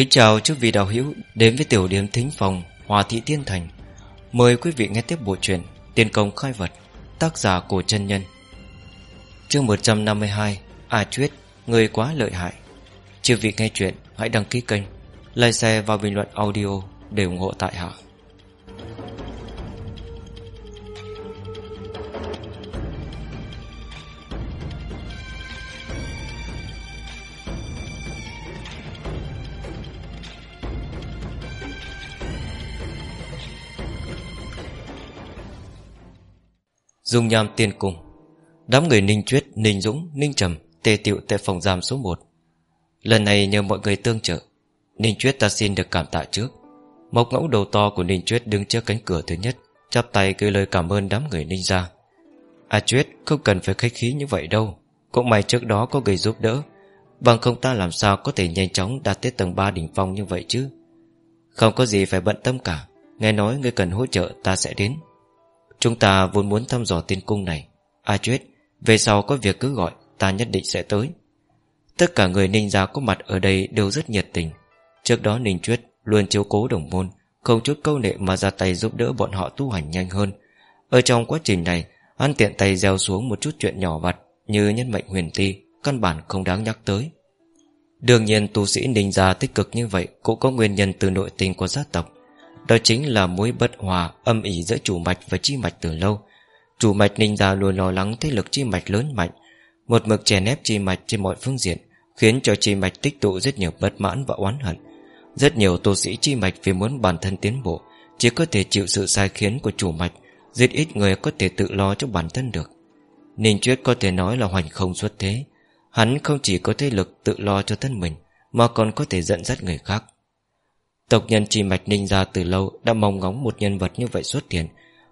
Kính chào chúc vị đạo hữu đến với tiểu điểm thính phòng Hòa Thị Tiên Thành. Mời quý vị nghe tiếp bộ truyện Tiên công khai vật, Tác giả cổ chân nhân. Chương 152 A Chuyết, Người quá lợi hại. Chư vị nghe chuyện, hãy đăng ký kênh, Like share và bình luận audio để ủng hộ tại hạ. Dung nham tiên cung. Đám người Ninh Chuyết, Ninh Dũng, Ninh Trầm Tề tiệu tại phòng giam số 1 Lần này nhờ mọi người tương trợ Ninh Chuyết ta xin được cảm tạ trước. Mộc ngẫu đầu to của Ninh Chuyết đứng trước cánh cửa thứ nhất Chắp tay gửi lời cảm ơn đám người Ninh ra. À Chuyết không cần phải khách khí như vậy đâu. Cũng may trước đó có người giúp đỡ. Bằng không ta làm sao có thể nhanh chóng đạt tới tầng 3 đỉnh phong như vậy chứ? Không có gì phải bận tâm cả. Nghe nói ngươi cần hỗ trợ ta sẽ đến. Chúng ta vốn muốn thăm dò tiên cung này. A Chuyết Về sau có việc cứ gọi, Ta nhất định sẽ tới. Tất cả người ninh gia có mặt ở đây đều rất nhiệt tình. Trước đó Ninh Chuyết Luôn chiếu cố đồng môn, Không chút câu nệ mà ra tay giúp đỡ bọn họ tu hành nhanh hơn. Ở trong quá trình này, Hắn tiện tay gieo xuống một chút chuyện nhỏ vặt Như nhân mệnh huyền ti, Căn bản không đáng nhắc tới. Đương nhiên tu sĩ ninh gia tích cực như vậy Cũng có nguyên nhân từ nội tình của gia tộc đó chính là mối bất hòa âm ỉ giữa chủ mạch và chi mạch từ lâu. Chủ mạch ninh gia luôn lo lắng thế lực chi mạch lớn mạnh. Một mực chèn ép chi mạch trên mọi phương diện, Khiến cho chi mạch tích tụ rất nhiều bất mãn và oán hận. Rất nhiều tu sĩ chi mạch vì muốn bản thân tiến bộ, Chỉ có thể chịu sự sai khiến của chủ mạch, Rất ít người có thể tự lo cho bản thân được. Ninh Chuyết có thể nói là hoành không xuất thế. Hắn không chỉ có thế lực tự lo cho thân mình, Mà còn có thể dẫn dắt người khác. Tộc nhân chi mạch Ninh gia từ lâu Đã mong ngóng một nhân vật như vậy xuất hiện.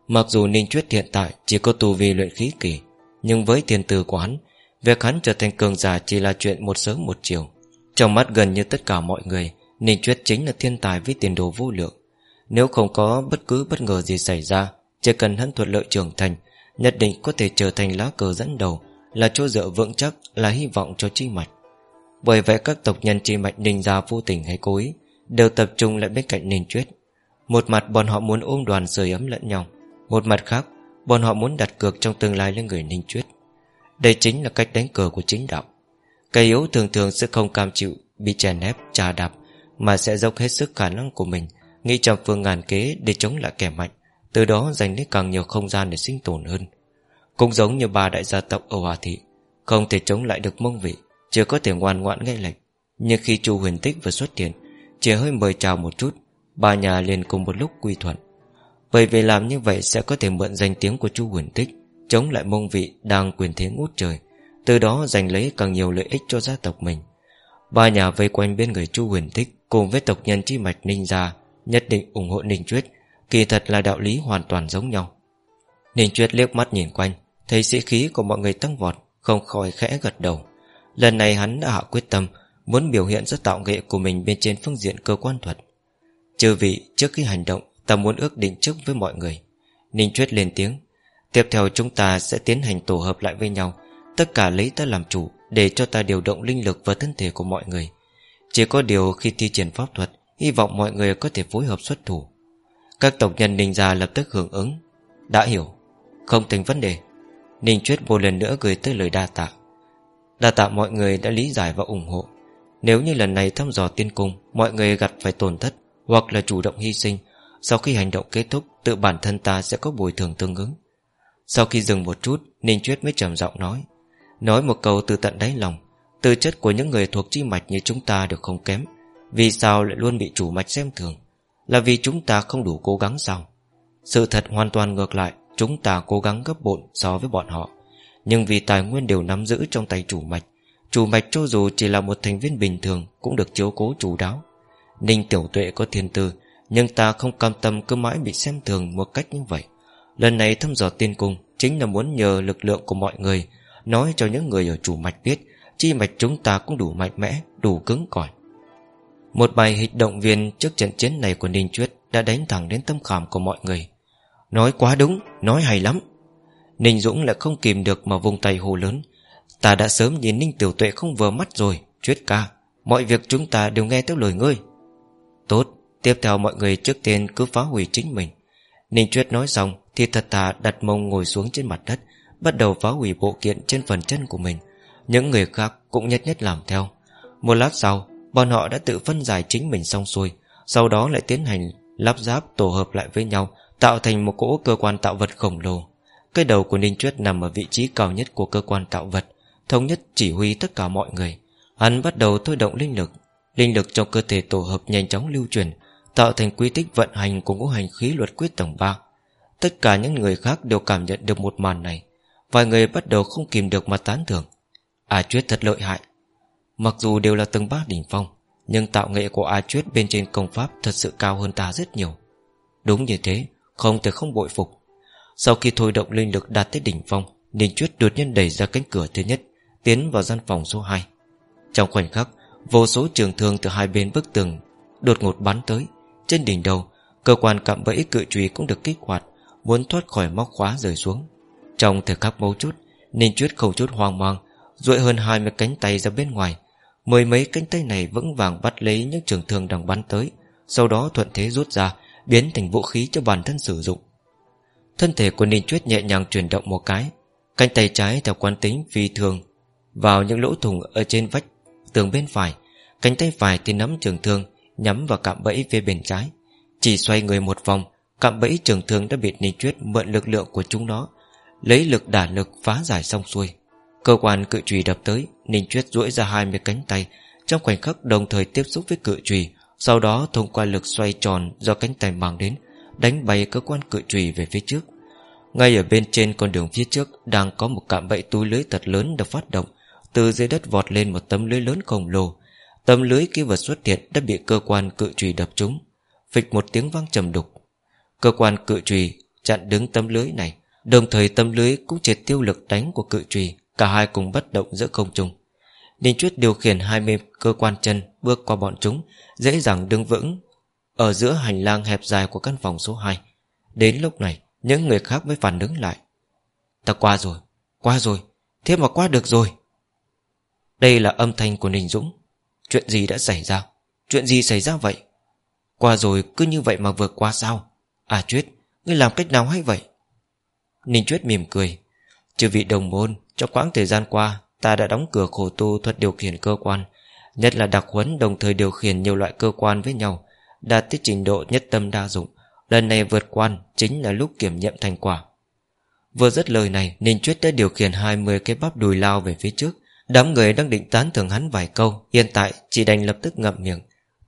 Mặc dù Ninh Chuyết hiện tại Chỉ có tù vi luyện khí kỳ, Nhưng với tiền từ của hắn, Việc hắn trở thành cường giả chỉ là chuyện một sớm một chiều. Trong mắt gần như tất cả mọi người, Ninh Chuyết chính là thiên tài với tiền đồ vô lượng. Nếu không có bất cứ bất ngờ gì xảy ra, Chỉ cần hắn thuận lợi trưởng thành, Nhất định có thể trở thành lá cờ dẫn đầu, Là chỗ dựa vững chắc, Là hy vọng cho chi mạch. Bởi vậy các tộc nhân chi mạch ninh gia vô tình hay cố ý Đều tập trung lại bên cạnh Ninh chuyết Một mặt bọn họ muốn ôm đoàn sưởi ấm lẫn nhau Một mặt khác Bọn họ muốn đặt cược trong tương lai lên người Ninh Chuyết Đây chính là cách đánh cờ của chính đạo. Cây yếu thường thường sẽ không cam chịu Bị chèn ép, trà đạp Mà sẽ dốc hết sức khả năng của mình Nghĩ trăm phương ngàn kế để chống lại kẻ mạnh Từ đó giành lấy càng nhiều không gian để sinh tồn hơn. Cũng giống như ba đại gia tộc ở Hòa Thị Không thể chống lại được mông vị chưa có thể ngoan ngoãn nghe lệnh. Nhưng khi chu huyền tích vừa xuất hiện chỉ hơi mời chào một chút, Ba nhà liền cùng một lúc quy thuận. Bởi vì làm như vậy sẽ có thể mượn danh tiếng của chu huyền tích, Chống lại mông vị đang quyền thế ngút trời, Từ đó giành lấy càng nhiều lợi ích cho gia tộc mình. Ba nhà vây quanh bên người chu huyền tích Cùng với tộc nhân chi mạch ninh gia Nhất định ủng hộ ninh chuyết, Kỳ thật là đạo lý hoàn toàn giống nhau. Ninh chuyết liếc mắt nhìn quanh, Thấy sĩ khí của mọi người tăng vọt, Không khỏi khẽ gật đầu. Lần này hắn đã hạ quyết tâm Muốn biểu hiện rất tạo nghệ của mình bên trên phương diện cơ quan thuật. Chư vị, trước khi hành động, Ta muốn ước định trước với mọi người. Ninh Chuyết lên tiếng, Tiếp theo chúng ta sẽ tiến hành tổ hợp lại với nhau. Tất cả lấy ta làm chủ, Để cho ta điều động linh lực và thân thể của mọi người. Chỉ có điều khi thi triển pháp thuật, Hy vọng mọi người có thể phối hợp xuất thủ. Các tộc nhân Ninh gia lập tức hưởng ứng. Đã hiểu. Không thành vấn đề. Ninh Chuyết một lần nữa gửi tới lời đa tạ. Đa tạ mọi người đã lý giải và ủng hộ nếu như lần này thăm dò tiên cung, Mọi người gặt phải tổn thất, Hoặc là chủ động hy sinh, Sau khi hành động kết thúc, Tự bản thân ta sẽ có bồi thường tương ứng. Sau khi dừng một chút, Ninh Chuyết mới trầm giọng nói Nói một câu từ tận đáy lòng, Tư chất của những người thuộc chi mạch như chúng ta được không kém. Vì sao lại luôn bị chủ mạch xem thường? Là vì chúng ta không đủ cố gắng sao? Sự thật hoàn toàn ngược lại, Chúng ta cố gắng gấp bộn so với bọn họ. Nhưng vì tài nguyên đều nắm giữ trong tay chủ mạch Chủ mạch cho dù chỉ là một thành viên bình thường Cũng được chiếu cố chủ đáo. Ninh tiểu tuệ có thiên tư Nhưng ta không cam tâm cứ mãi bị xem thường một cách như vậy. Lần này thăm dò tiên cung Chính là muốn nhờ lực lượng của mọi người Nói cho những người ở chủ mạch biết Chi mạch chúng ta cũng đủ mạnh mẽ Đủ cứng cỏi. Một bài hịch động viên trước trận chiến này của Ninh Chuyết Đã đánh thẳng đến tâm khảm của mọi người. Nói quá đúng, nói hay lắm. Ninh Dũng lại không kìm được mà vùng tay hồ lớn. Ta đã sớm nhìn Ninh Tiểu Tuệ không vừa mắt rồi, Chuyết ca. Mọi việc chúng ta đều nghe theo lời ngươi. Tốt, Tiếp theo mọi người trước tiên cứ phá hủy chính mình. Ninh Chuyết nói xong Thì thật thà đặt mông ngồi xuống trên mặt đất, Bắt đầu phá hủy bộ kiện trên phần chân của mình. Những người khác cũng nhất nhất làm theo. Một lát sau, Bọn họ đã tự phân giải chính mình xong xuôi. Sau đó lại tiến hành lắp ráp tổ hợp lại với nhau, Tạo thành một cỗ cơ quan tạo vật khổng lồ. Cái đầu của Ninh Chuyết nằm ở vị trí cao nhất của cơ quan tạo vật. Thống nhất chỉ huy tất cả mọi người. Hắn bắt đầu thôi động linh lực. Linh lực trong cơ thể tổ hợp nhanh chóng lưu truyền, Tạo thành quy tích vận hành của ngũ hành khí luật quyết tổng 3 Tất cả những người khác đều cảm nhận được một màn này. Vài người bắt đầu không kìm được mà tán thưởng. A Chuyết thật lợi hại. Mặc dù đều là tầng bát đỉnh phong, Nhưng tạo nghệ của A Chuyết bên trên công pháp Thật sự cao hơn ta rất nhiều. Đúng như thế, Không thể không bội phục. Sau khi thôi động linh lực đạt tới đỉnh phong, Ninh Chuyết đột nhiên đẩy ra cánh cửa thứ nhất. Tiến vào gian phòng số 2 Trong khoảnh khắc, Vô số trường thương từ hai bên bức tường Đột ngột bắn tới. Trên đỉnh đầu, Cơ quan cạm bẫy cự trùy cũng được kích hoạt, Muốn thoát khỏi móc khóa rời xuống. Trong thời khắc mấu chút Ninh Chuyết không chút hoang mang, duỗi hơn 20 cánh tay ra bên ngoài. Mười mấy cánh tay này vững vàng bắt lấy những trường thương đang bắn tới, Sau đó thuận thế rút ra, Biến thành vũ khí cho bản thân sử dụng. Thân thể của Ninh Chuyết nhẹ nhàng chuyển động một cái, Cánh tay trái theo quán tính phi thường vào những lỗ thủng ở trên vách, Tường bên phải. Cánh tay phải thì nắm trường thương, Nhắm vào cạm bẫy phía bên trái. Chỉ xoay người một vòng, Cạm bẫy trường thương đã bị Ninh Chuyết mượn lực lượng của chúng nó, Lấy lực đả lực phá giải xong xuôi. Cơ quan cự trùy đập tới, Ninh Chuyết duỗi ra hai mươi cánh tay. Trong khoảnh khắc đồng thời tiếp xúc với cự trùy, Sau đó thông qua lực xoay tròn Do cánh tay mang đến, Đánh bay cơ quan cự trùy về phía trước. Ngay ở bên trên con đường phía trước Đang có một cạm bẫy túi lưới thật lớn được phát động. Từ dưới đất vọt lên một tấm lưới lớn khổng lồ. Tấm lưới kia vật xuất hiện Đã bị cơ quan cự trùy đập trúng. Phịch một tiếng vang trầm đục. Cơ quan cự trùy chặn đứng tấm lưới này. Đồng thời tấm lưới cũng triệt tiêu lực đánh của cự trùy Cả hai cùng bất động giữa không trung. Ninh Chuyết điều khiển hai mươi cơ quan chân Bước qua bọn chúng Dễ dàng đứng vững Ở giữa hành lang hẹp dài của căn phòng số 2 Đến lúc này Những người khác mới phản ứng lại. Ta qua rồi, qua rồi Thế mà qua được rồi. Đây là âm thanh của Ninh Dũng. Chuyện gì đã xảy ra? Chuyện gì xảy ra vậy? Qua rồi cứ như vậy mà vượt qua sao? À Chuyết, ngươi làm cách nào hay vậy? Ninh Chuyết mỉm cười. Chư vị đồng môn Trong quãng thời gian qua Ta đã đóng cửa khổ tu thuật điều khiển cơ quan Nhất là đặc huấn đồng thời điều khiển nhiều loại cơ quan với nhau Đạt tới trình độ nhất tâm đa dụng. Lần này vượt quan Chính là lúc kiểm nghiệm thành quả. Vừa dứt lời này Ninh Chuyết đã điều khiển 20 cái bắp đùi lao về phía trước Đám người đang định tán thưởng hắn vài câu, Hiện tại chỉ đành lập tức ngậm miệng.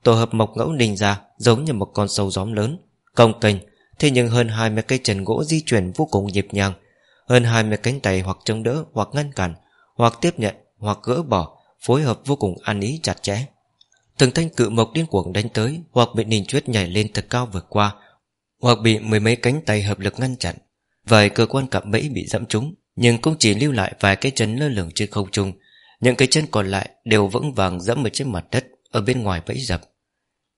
Tổ hợp mộc ngẫu ninh ra, Giống như một con sâu gióm lớn. Công kênh, Thế nhưng hơn 20 cây trần gỗ di chuyển vô cùng nhịp nhàng. Hơn 20 cánh tay hoặc chống đỡ, Hoặc ngăn cản, Hoặc tiếp nhận, Hoặc gỡ bỏ, Phối hợp vô cùng ăn ý chặt chẽ. Từng thanh cự mộc điên cuồng đánh tới, Hoặc bị ninh chuyết nhảy lên thật cao vượt qua, Hoặc bị mười mấy cánh tay hợp lực ngăn chặn. Vài cơ quan cạm bẫy bị dẫm trúng, Nhưng cũng chỉ lưu lại vài cái chân lơ lửng trên không trung. Những cái chân còn lại đều vững vàng dẫm ở trên mặt đất, Ở bên ngoài bẫy dập.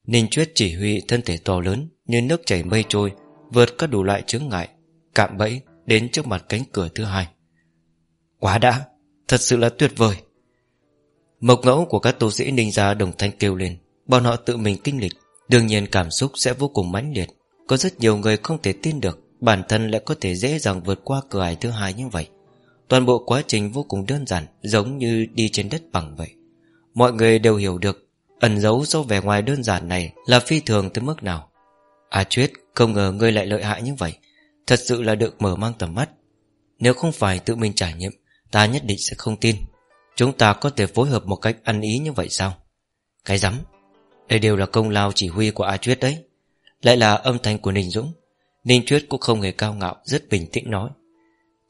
Ninh Chuyết chỉ huy thân thể to lớn Như nước chảy mây trôi, Vượt các đủ loại chướng ngại, Cạm bẫy đến trước mặt cánh cửa thứ hai. Quá đã, Thật sự là tuyệt vời. Mộc ngẫu của các tu sĩ ninh gia đồng thanh kêu lên, Bọn họ tự mình kinh lịch, Đương nhiên cảm xúc sẽ vô cùng mãnh liệt. Có rất nhiều người không thể tin được Bản thân lại có thể dễ dàng vượt qua cửa ải thứ hai như vậy. Toàn bộ quá trình vô cùng đơn giản, Giống như đi trên đất bằng vậy. Mọi người đều hiểu được, Ẩn giấu sau vẻ ngoài đơn giản này Là phi thường tới mức nào. À Chuyết, không ngờ ngươi lại lợi hại như vậy. Thật sự là được mở mang tầm mắt. Nếu không phải tự mình trải nghiệm, Ta nhất định sẽ không tin. Chúng ta có thể phối hợp một cách ăn ý như vậy sao? Cái rắm, Đây đều là công lao chỉ huy của A Chuyết đấy. Lại là âm thanh của Ninh Dũng. Ninh Chuyết cũng không hề cao ngạo, Rất bình tĩnh nói.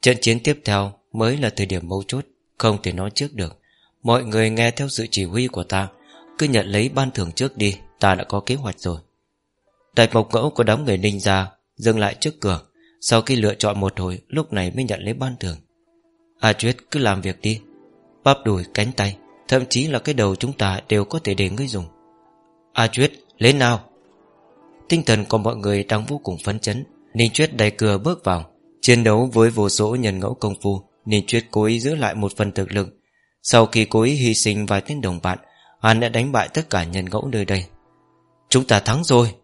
Trận chiến tiếp theo mới là thời điểm mấu chốt, Không thể nói trước được. Mọi người nghe theo sự chỉ huy của ta, Cứ nhận lấy ban thưởng trước đi, Ta đã có kế hoạch rồi. Đại mộc ngẫu của đám người ninh ra Dừng lại trước cửa, Sau khi lựa chọn một hồi, Lúc này mới nhận lấy ban thưởng. A Chuyết cứ làm việc đi, Bắp đùi, cánh tay, Thậm chí là cái đầu chúng ta đều có thể để ngươi dùng. A Chuyết, lên nào. Tinh thần của mọi người đang vô cùng phấn chấn, Ninh Chuyết đẩy cửa bước vào, Chiến đấu với vô số nhân ngẫu công phu Ninh Chuyết cố ý giữ lại một phần thực lực. Sau khi cố ý hy sinh vài tên đồng bạn Hắn đã đánh bại tất cả nhân ngẫu nơi đây. Chúng ta thắng rồi.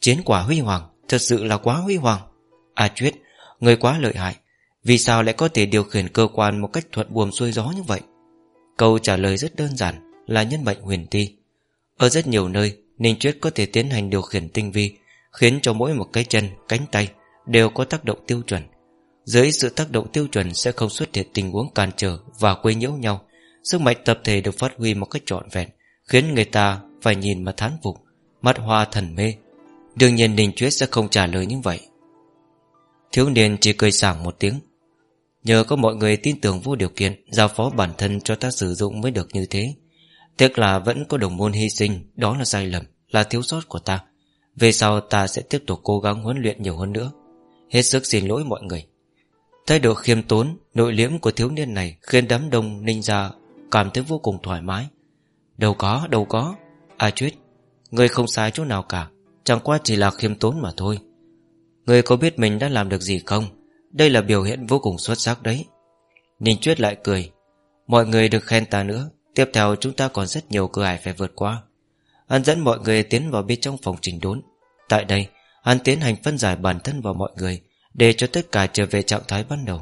Chiến quả huy hoàng Thật sự là quá huy hoàng. À Chuyết Người quá lợi hại. Vì sao lại có thể điều khiển cơ quan Một cách thuận buồm xuôi gió như vậy? Câu trả lời rất đơn giản Là nhân mệnh huyền ti Ở rất nhiều nơi Ninh Chuyết có thể tiến hành điều khiển tinh vi Khiến cho mỗi một cái chân, cánh tay Đều có tác động tiêu chuẩn. Dưới sự tác động tiêu chuẩn Sẽ không xuất hiện tình huống cản trở Và quấy nhiễu nhau. Sức mạnh tập thể được phát huy một cách trọn vẹn, Khiến người ta phải nhìn mà thán phục, Mắt hoa thần mê. Đương nhiên Ninh Chuyết sẽ không trả lời như vậy. Thiếu niên chỉ cười sảng một tiếng. Nhờ có mọi người tin tưởng vô điều kiện, Giao phó bản thân cho ta sử dụng mới được như thế. Tiếc là vẫn có đồng môn hy sinh, Đó là sai lầm, Là thiếu sót của ta. Về sau ta sẽ tiếp tục cố gắng huấn luyện nhiều hơn nữa. Hết sức xin lỗi mọi người. Thái độ khiêm tốn Nội liễm của thiếu niên này Khiến đám đông ninh ra Cảm thấy vô cùng thoải mái. Đâu có, đâu có À chuyết Người không sai chỗ nào cả Chẳng qua chỉ là khiêm tốn mà thôi. Người có biết mình đã làm được gì không? Đây là biểu hiện vô cùng xuất sắc đấy. Ninh Chuyết lại cười Mọi người được khen ta nữa Tiếp theo chúng ta còn rất nhiều cửa ải phải vượt qua. Hắn dẫn mọi người tiến vào bên trong phòng trình đốn. Tại đây Hắn tiến hành phân giải bản thân vào mọi người để cho tất cả trở về trạng thái ban đầu.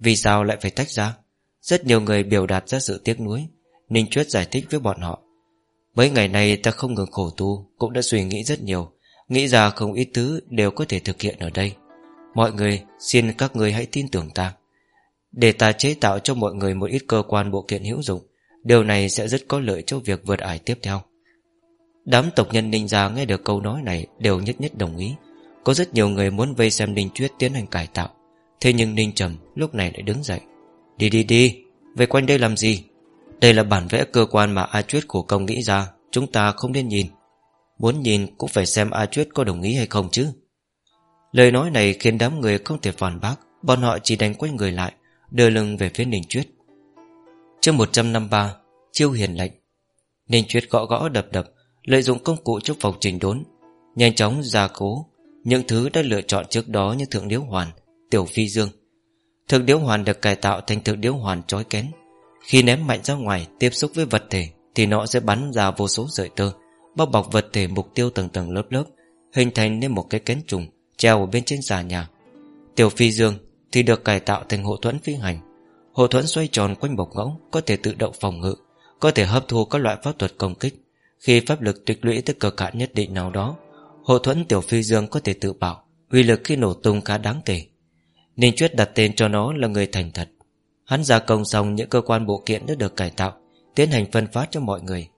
Vì sao lại phải tách ra? Rất nhiều người biểu đạt ra sự tiếc nuối, Ninh Chuyết giải thích với bọn họ. Mấy ngày nay ta không ngừng khổ tu, Cũng đã suy nghĩ rất nhiều, Nghĩ ra không ít thứ đều có thể thực hiện ở đây. Mọi người, xin các người hãy tin tưởng ta. Để ta chế tạo cho mọi người một ít cơ quan bộ kiện hữu dụng, Điều này sẽ rất có lợi cho việc vượt ải tiếp theo. Đám tộc nhân Ninh Gia nghe được câu nói này Đều nhất nhất đồng ý. Có rất nhiều người muốn vây xem Ninh Chuyết tiến hành cải tạo. Thế nhưng Ninh Trầm lúc này lại đứng dậy. Đi đi đi. Về quanh đây làm gì? Đây là bản vẽ cơ quan mà A Chuyết của công nghĩ ra. Chúng ta không nên nhìn. Muốn nhìn cũng phải xem A Chuyết có đồng ý hay không chứ. Lời nói này khiến đám người không thể phản bác. Bọn họ chỉ đánh quay người lại, Đưa lưng về phía Ninh Chuyết Chương 153 Chiêu hiền lệnh. Ninh Chuyết gõ gõ đập đập, Lợi dụng công cụ trong phòng trình đốn, Nhanh chóng gia cố. Những thứ đã lựa chọn trước đó như Thượng Điếu Hoàn, Tiểu Phi Dương. Thượng Điếu Hoàn được cải tạo thành Thượng Điếu Hoàn trói kén. Khi ném mạnh ra ngoài, Tiếp xúc với vật thể, Thì nó sẽ bắn ra vô số sợi tơ, Bao bọc vật thể mục tiêu tầng tầng lớp lớp, Hình thành nên một cái kén trùng Treo ở bên trên xà nhà. Tiểu Phi Dương thì được cải tạo thành hộ thuẫn phi hành. Hộ thuẫn xoay tròn quanh bọc ngỗng Có thể tự động phòng ngự, Có thể hấp thu các loại pháp thuật công kích. Khi pháp lực tích lũy tới cực hạn nhất định nào đó Hộ thuẫn tiểu phi dương có thể tự bảo uy lực khi nổ tung khá đáng kể. Ninh Chuyết đặt tên cho nó là người thành thật. Hắn gia công xong, những cơ quan bộ kiện đã được cải tạo, Tiến hành phân phát cho mọi người.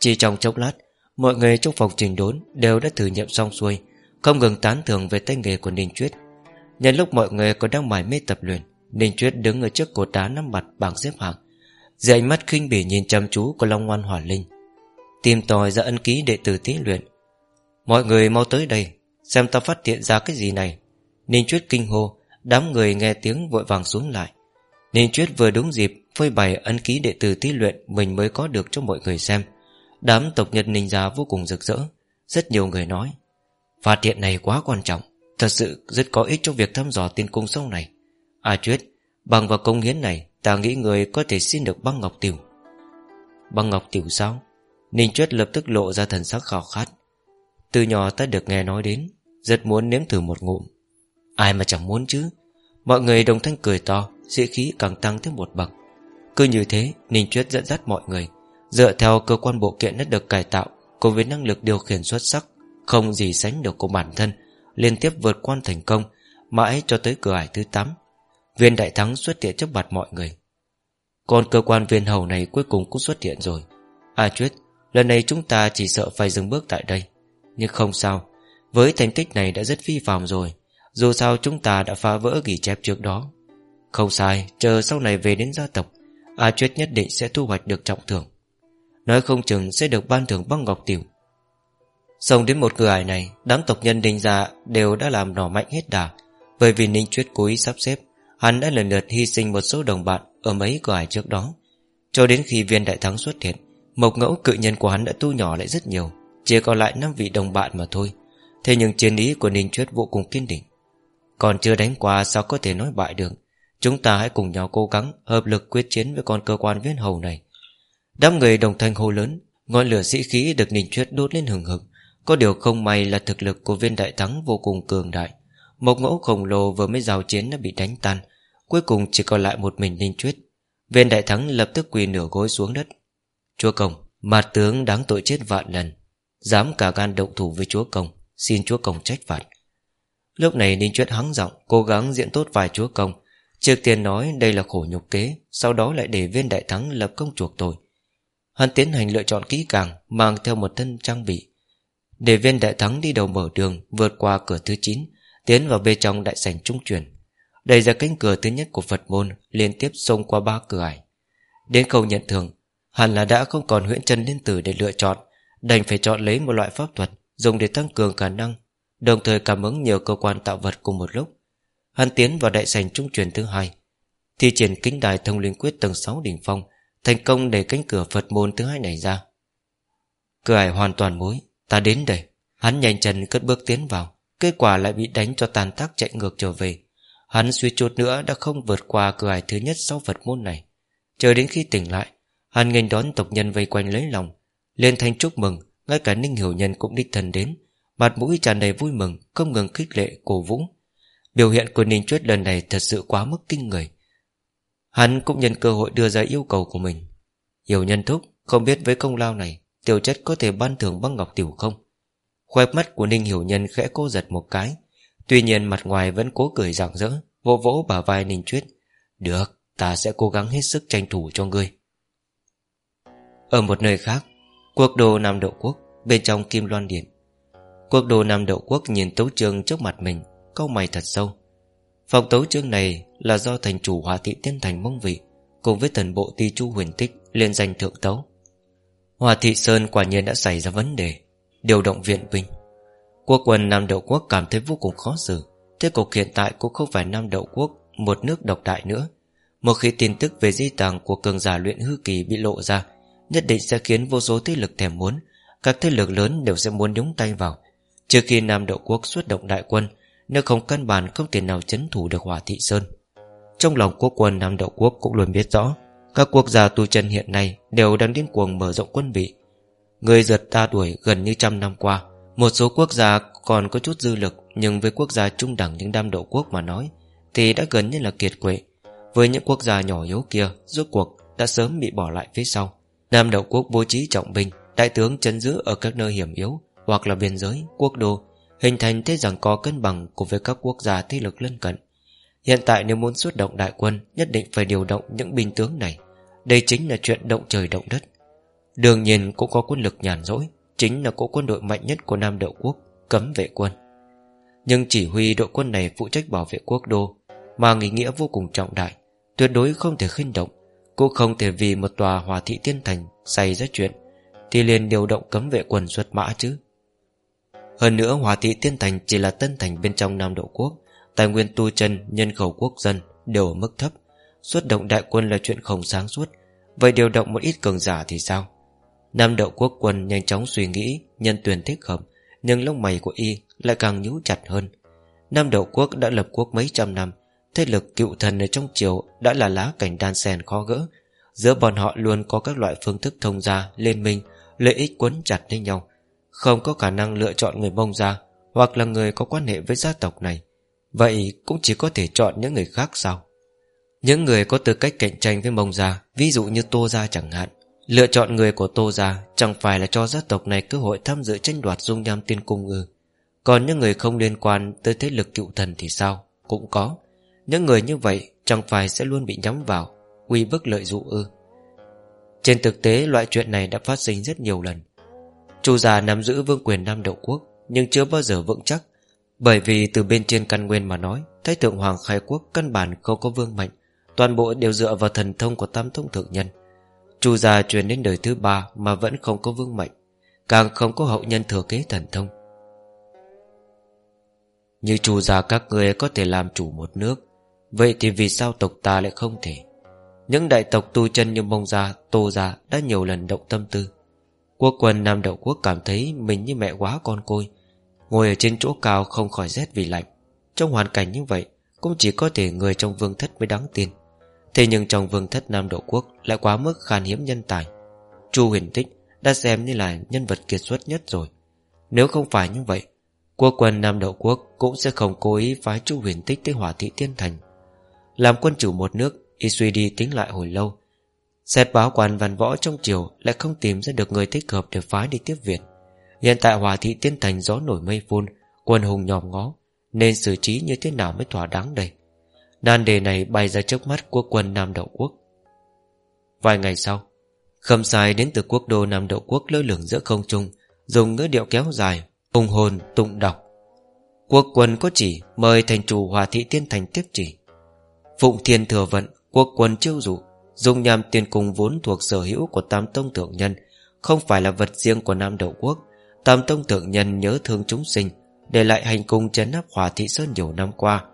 Chỉ trong chốc lát, Mọi người trong phòng trình đốn Đều đã thử nghiệm xong xuôi, Không ngừng tán thưởng về tay nghề của Ninh Chuyết. Nhân lúc mọi người còn đang mải mê tập luyện, Ninh Chuyết đứng ở trước cột đá nắm mặt bảng xếp hạng. Dưới ánh mắt khinh bỉ nhìn chăm chú của Long Ngoan Hỏa Linh, Tìm tòi ra ân ký đệ tử thí luyện. Mọi người mau tới đây Xem ta phát hiện ra cái gì này. Ninh Chuyết kinh hô Đám người nghe tiếng vội vàng xuống lại. Ninh Chuyết vừa đúng dịp Phơi bày ân ký đệ tử tí luyện Mình mới có được cho mọi người xem. Đám tộc nhật Ninh Gia vô cùng rực rỡ Rất nhiều người nói Phát hiện này quá quan trọng Thật sự rất có ích cho việc thăm dò tiên cung sau này. A à, Chuyết Bằng vào công hiến này Ta nghĩ người có thể xin được băng ngọc tiểu. Băng ngọc tiểu sao? Ninh Chuyết lập tức lộ ra thần sắc khảo khát. Từ nhỏ ta được nghe nói đến Rất muốn nếm thử một ngụm. Ai mà chẳng muốn chứ? Mọi người đồng thanh cười to Sĩ khí càng tăng thêm một bậc. Cứ như thế Ninh Chuyết dẫn dắt mọi người Dựa theo cơ quan bộ kiện đã được cải tạo Cùng với năng lực điều khiển xuất sắc Không gì sánh được của bản thân Liên tiếp vượt quan thành công Mãi cho tới cửa ải thứ 8 Viên đại thắng xuất hiện trước mặt mọi người. Còn cơ quan viên hầu này cuối cùng cũng xuất hiện rồi. A à, Chuyết Lần này chúng ta chỉ sợ phải dừng bước tại đây. Nhưng không sao, Với thành tích này đã rất phi phạm rồi, Dù sao chúng ta đã phá vỡ ghi chép trước đó. Không sai, Chờ sau này về đến gia tộc, A Chuyết nhất định sẽ thu hoạch được trọng thưởng. Nói không chừng sẽ được ban thưởng băng ngọc tiểu. Xong đến một cửa ải này, Đám tộc nhân đình gia đều đã làm nỏ mạnh hết đà, Bởi vì Ninh Chuyết cố ý sắp xếp, Hắn đã lần lượt hy sinh một số đồng bạn Ở mấy cửa ải trước đó. Cho đến khi viên đại thắng xuất hiện, Mộc ngẫu cự nhân của hắn đã tu nhỏ lại rất nhiều. Chỉ còn lại 5 vị đồng bạn mà thôi. Thế nhưng chiến ý của Ninh Chuyết vô cùng kiên định. Còn chưa đánh qua sao có thể nói bại được? Chúng ta hãy cùng nhau cố gắng Hợp lực quyết chiến với con cơ quan viên hầu này. Đám người đồng thanh hô lớn, Ngọn lửa sĩ khí được Ninh Chuyết đốt lên hừng hực. Có điều không may là thực lực của viên đại thắng vô cùng cường đại. Một ngỗ khổng lồ vừa mới giao chiến đã bị đánh tan. Cuối cùng chỉ còn lại một mình Ninh Chuyết. Viên đại thắng lập tức quỳ nửa gối xuống đất. Chúa Công Mặt tướng đáng tội chết vạn lần. Dám cả gan động thủ với chúa công Xin chúa công trách phạt. Lúc này Ninh Chuyết hắng giọng Cố gắng diễn tốt vài chúa công. Trước tiên nói đây là khổ nhục kế Sau đó lại để viên đại thắng lập công chuộc tội. Hắn tiến hành lựa chọn kỹ càng Mang theo một thân trang bị. Để viên đại thắng đi đầu mở đường Vượt qua cửa thứ 9 Tiến vào bên trong đại sảnh trung truyền Đẩy ra cánh cửa thứ nhất của Phật môn Liên tiếp xông qua ba cửa ải. Đến câu nhận thưởng, Hẳn là đã không còn huyễn chân liên tử để lựa chọn. Đành phải chọn lấy một loại pháp thuật Dùng để tăng cường khả năng, Đồng thời cảm ứng nhiều cơ quan tạo vật cùng một lúc. Hắn tiến vào đại sảnh trung truyền thứ hai, Thi triển kính đài thông linh quyết tầng 6 đỉnh phong, Thành công để cánh cửa Phật môn thứ hai này ra. Cửa ải hoàn toàn mối Ta đến đây. Hắn nhanh chân cất bước tiến vào, Kết quả lại bị đánh cho tàn tác chạy ngược trở về. Hắn suy chút nữa đã không vượt qua cửa ải thứ nhất sau Phật môn này. Chờ đến khi tỉnh lại, Hắn nghênh đón tộc nhân vây quanh lấy lòng lên thanh chúc mừng Ngay cả Ninh Hiểu Nhân cũng đích thân đến. Mặt mũi tràn đầy vui mừng Không ngừng khích lệ cổ vũ Biểu hiện của Ninh Chuyết lần này thật sự quá mức kinh người. Hắn cũng nhân cơ hội đưa ra yêu cầu của mình. Hiểu nhân thúc Không biết với công lao này Tiểu chất có thể ban thưởng băng ngọc tiểu không? Khoe mắt của Ninh Hiểu Nhân khẽ cô giật một cái. Tuy nhiên mặt ngoài vẫn cố cười rạng rỡ Vỗ vỗ bả vai Ninh Chuyết Được, ta sẽ cố gắng hết sức tranh thủ cho ngươi. Ở một nơi khác Quốc đồ Nam Đậu Quốc, Bên trong Kim Loan Điện. Quốc đồ Nam Đậu Quốc nhìn tấu trương trước mặt mình Câu mày thật sâu. Phòng tấu trương này là do thành chủ Hòa Thị Tiên Thành Mông vị, Cùng với thần bộ ti chu huyền tích Liên danh thượng tấu. Hòa Thị Sơn quả nhiên đã xảy ra vấn đề, Điều động viện binh. Quốc quân Nam Đậu Quốc cảm thấy vô cùng khó xử, Thế cục hiện tại cũng không phải Nam Đậu Quốc Một nước độc đại nữa. Một khi tin tức về di tàng của cường giả luyện hư kỳ bị lộ ra Nhất định sẽ khiến vô số thế lực thèm muốn. Các thế lực lớn đều sẽ muốn nhúng tay vào. Trước khi Nam Đậu Quốc xuất động đại quân, Nếu không căn bản không thể nào chấn thủ được Hỏa Thị Sơn. Trong lòng quốc quân Nam Đậu Quốc cũng luôn biết rõ, Các quốc gia tu chân hiện nay Đều đang điên cuồng mở rộng quân bị Người giật ta đuổi gần như trăm năm qua, Một số quốc gia còn có chút dư lực, Nhưng với quốc gia trung đẳng những Nam Đậu Quốc mà nói, Thì đã gần như là kiệt quệ. Với những quốc gia nhỏ yếu kia, Rốt cuộc đã sớm bị bỏ lại phía sau. Nam Đậu Quốc bố trí trọng binh Đại tướng chấn giữ ở các nơi hiểm yếu Hoặc là biên giới, quốc đô Hình thành thế rằng có cân bằng Cùng với các quốc gia thế lực lân cận. Hiện tại nếu muốn xuất động đại quân Nhất định phải điều động những binh tướng này. Đây chính là chuyện động trời động đất. Đương nhiên cũng có quân lực nhàn rỗi Chính là cỗ quân đội mạnh nhất của Nam Đậu Quốc Cấm vệ quân. Nhưng chỉ huy đội quân này phụ trách bảo vệ quốc đô Mà nghỉ nghĩa vô cùng trọng đại Tuyệt đối không thể khinh động cũng không thể vì một tòa hòa thị tiên thành Xảy ra chuyện Thì liền điều động cấm vệ quần xuất mã chứ. Hơn nữa hòa thị tiên thành Chỉ là tân thành bên trong Nam Độ Quốc Tài nguyên tu chân, nhân khẩu quốc dân Đều ở mức thấp. Xuất động đại quân là chuyện không sáng suốt. Vậy điều động một ít cường giả thì sao? Nam Đậu Quốc quân nhanh chóng suy nghĩ Nhân tuyển thích hợp Nhưng lông mày của y lại càng nhú chặt hơn. Nam Đậu Quốc đã lập quốc mấy trăm năm Thế lực cựu thần ở trong triều Đã là lá cảnh đan xen khó gỡ. Giữa bọn họ luôn có các loại phương thức thông gia Liên minh, lợi ích quấn chặt lên nhau. Không có khả năng lựa chọn người bông ra Hoặc là người có quan hệ với gia tộc này. Vậy cũng chỉ có thể chọn những người khác sao? Những người có tư cách cạnh tranh với mông gia Ví dụ như Tô Gia chẳng hạn Lựa chọn người của Tô Gia Chẳng phải là cho gia tộc này cơ hội tham dự tranh đoạt dung nham tiên cung ư? Còn những người không liên quan tới thế lực cựu thần thì sao? Cũng có những người như vậy chẳng phải sẽ luôn bị nhắm vào, Uy bức lợi dụ ư. Trên thực tế, loại chuyện này đã phát sinh rất nhiều lần. Chu già nắm giữ vương quyền Nam Đậu Quốc, Nhưng chưa bao giờ vững chắc, Bởi vì từ bên trên căn nguyên mà nói, Thái thượng hoàng khai quốc căn bản không có vương mạnh Toàn bộ đều dựa vào thần thông của tam thông thượng nhân. Chu già truyền đến đời thứ ba Mà vẫn không có vương mạnh Càng không có hậu nhân thừa kế thần thông. Như chu già các người có thể làm chủ một nước Vậy thì vì sao tộc ta lại không thể? Những đại tộc tu chân như Mông Gia, Tô Gia đã nhiều lần động tâm tư. Quốc quân Nam Đậu Quốc cảm thấy Mình như mẹ quá con côi. Ngồi ở trên chỗ cao không khỏi rét vì lạnh. Trong hoàn cảnh như vậy, Cũng chỉ có thể người trong vương thất mới đáng tin. Thế nhưng trong vương thất Nam Đậu Quốc Lại quá mức khan hiếm nhân tài. Chu huyền tích đã xem như là nhân vật kiệt xuất nhất rồi. Nếu không phải như vậy, Quốc quân Nam Đậu Quốc Cũng sẽ không cố ý phái Chu huyền tích tới hỏa thị tiên thành. Làm quân chủ một nước Y suy đi tính lại hồi lâu. Xét báo quan văn võ trong triều Lại không tìm ra được người thích hợp để phái đi tiếp viện Hiện tại hòa thị tiên thành gió nổi mây phun, Quân hùng nhòm ngó, Nên xử trí như thế nào mới thỏa đáng đây? Nan đề này bay ra trước mắt quốc quân Nam Đậu Quốc. Vài ngày sau, Khâm sai đến từ quốc đô Nam Đậu Quốc lơ lửng giữa không trung, Dùng ngữ điệu kéo dài Ung hồn tụng đọc. Quốc quân có chỉ mời thành chủ hòa thị tiên thành tiếp chỉ. Phụng thiên thừa vận, Quốc quân chiêu dụ, Dung nham tiền cung vốn thuộc sở hữu của Tam Tông Thượng Nhân, Không phải là vật riêng của Nam Đậu Quốc. Tam Tông Thượng Nhân nhớ thương chúng sinh, Để lại hành cung chấn áp hòa thị sơn nhiều năm qua.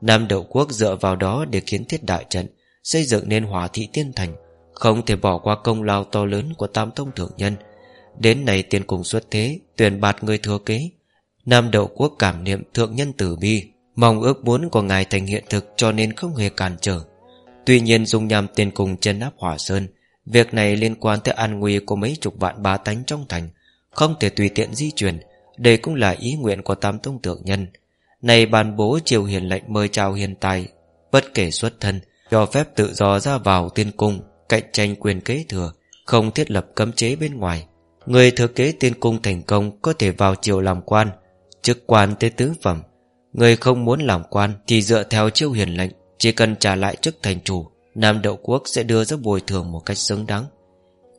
Nam Đậu Quốc dựa vào đó để kiến thiết đại trận, Xây dựng nên hòa thị tiên thành, Không thể bỏ qua công lao to lớn của Tam Tông Thượng Nhân. Đến nay tiền cùng xuất thế, Tuyển bạt người thừa kế. Nam Đậu Quốc cảm niệm Thượng Nhân tử bi Mong ước muốn của ngài thành hiện thực Cho nên không hề cản trở. Tuy nhiên dùng nhằm tiền cùng chân áp hỏa sơn, Việc này liên quan tới an nguy Của mấy chục vạn bá tánh trong thành, Không thể tùy tiện di chuyển, Đây cũng là ý nguyện của Tam Tông Thượng Nhân. Này bàn bố triều hiền lệnh mời chào hiền tài, Bất kể xuất thân, Cho phép tự do ra vào tiên cung, Cạnh tranh quyền kế thừa, Không thiết lập cấm chế bên ngoài. Người thừa kế tiên cung thành công Có thể vào triều làm quan, Chức quan tới tứ phẩm Người không muốn làm quan Thì dựa theo chiêu hiền lệnh, Chỉ cần trả lại chức thành chủ, Nam Đậu Quốc sẽ đưa ra bồi thường một cách xứng đáng.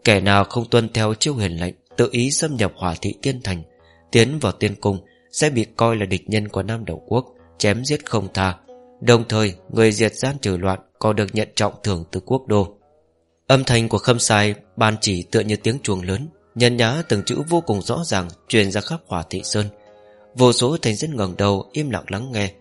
Kẻ nào không tuân theo chiêu hiền lệnh, Tự ý xâm nhập hỏa thị tiên thành, Tiến vào tiên cung, Sẽ bị coi là địch nhân của Nam Đậu Quốc, Chém giết không tha. Đồng thời, người diệt gian trừ loạn Còn được nhận trọng thưởng từ quốc đô. Âm thanh của khâm sai Ban chỉ tựa như tiếng chuồng lớn Nhân nhá từng chữ vô cùng rõ ràng Truyền ra khắp hỏa thị sơn. Vô số thành dân ngẩng đầu im lặng lắng nghe.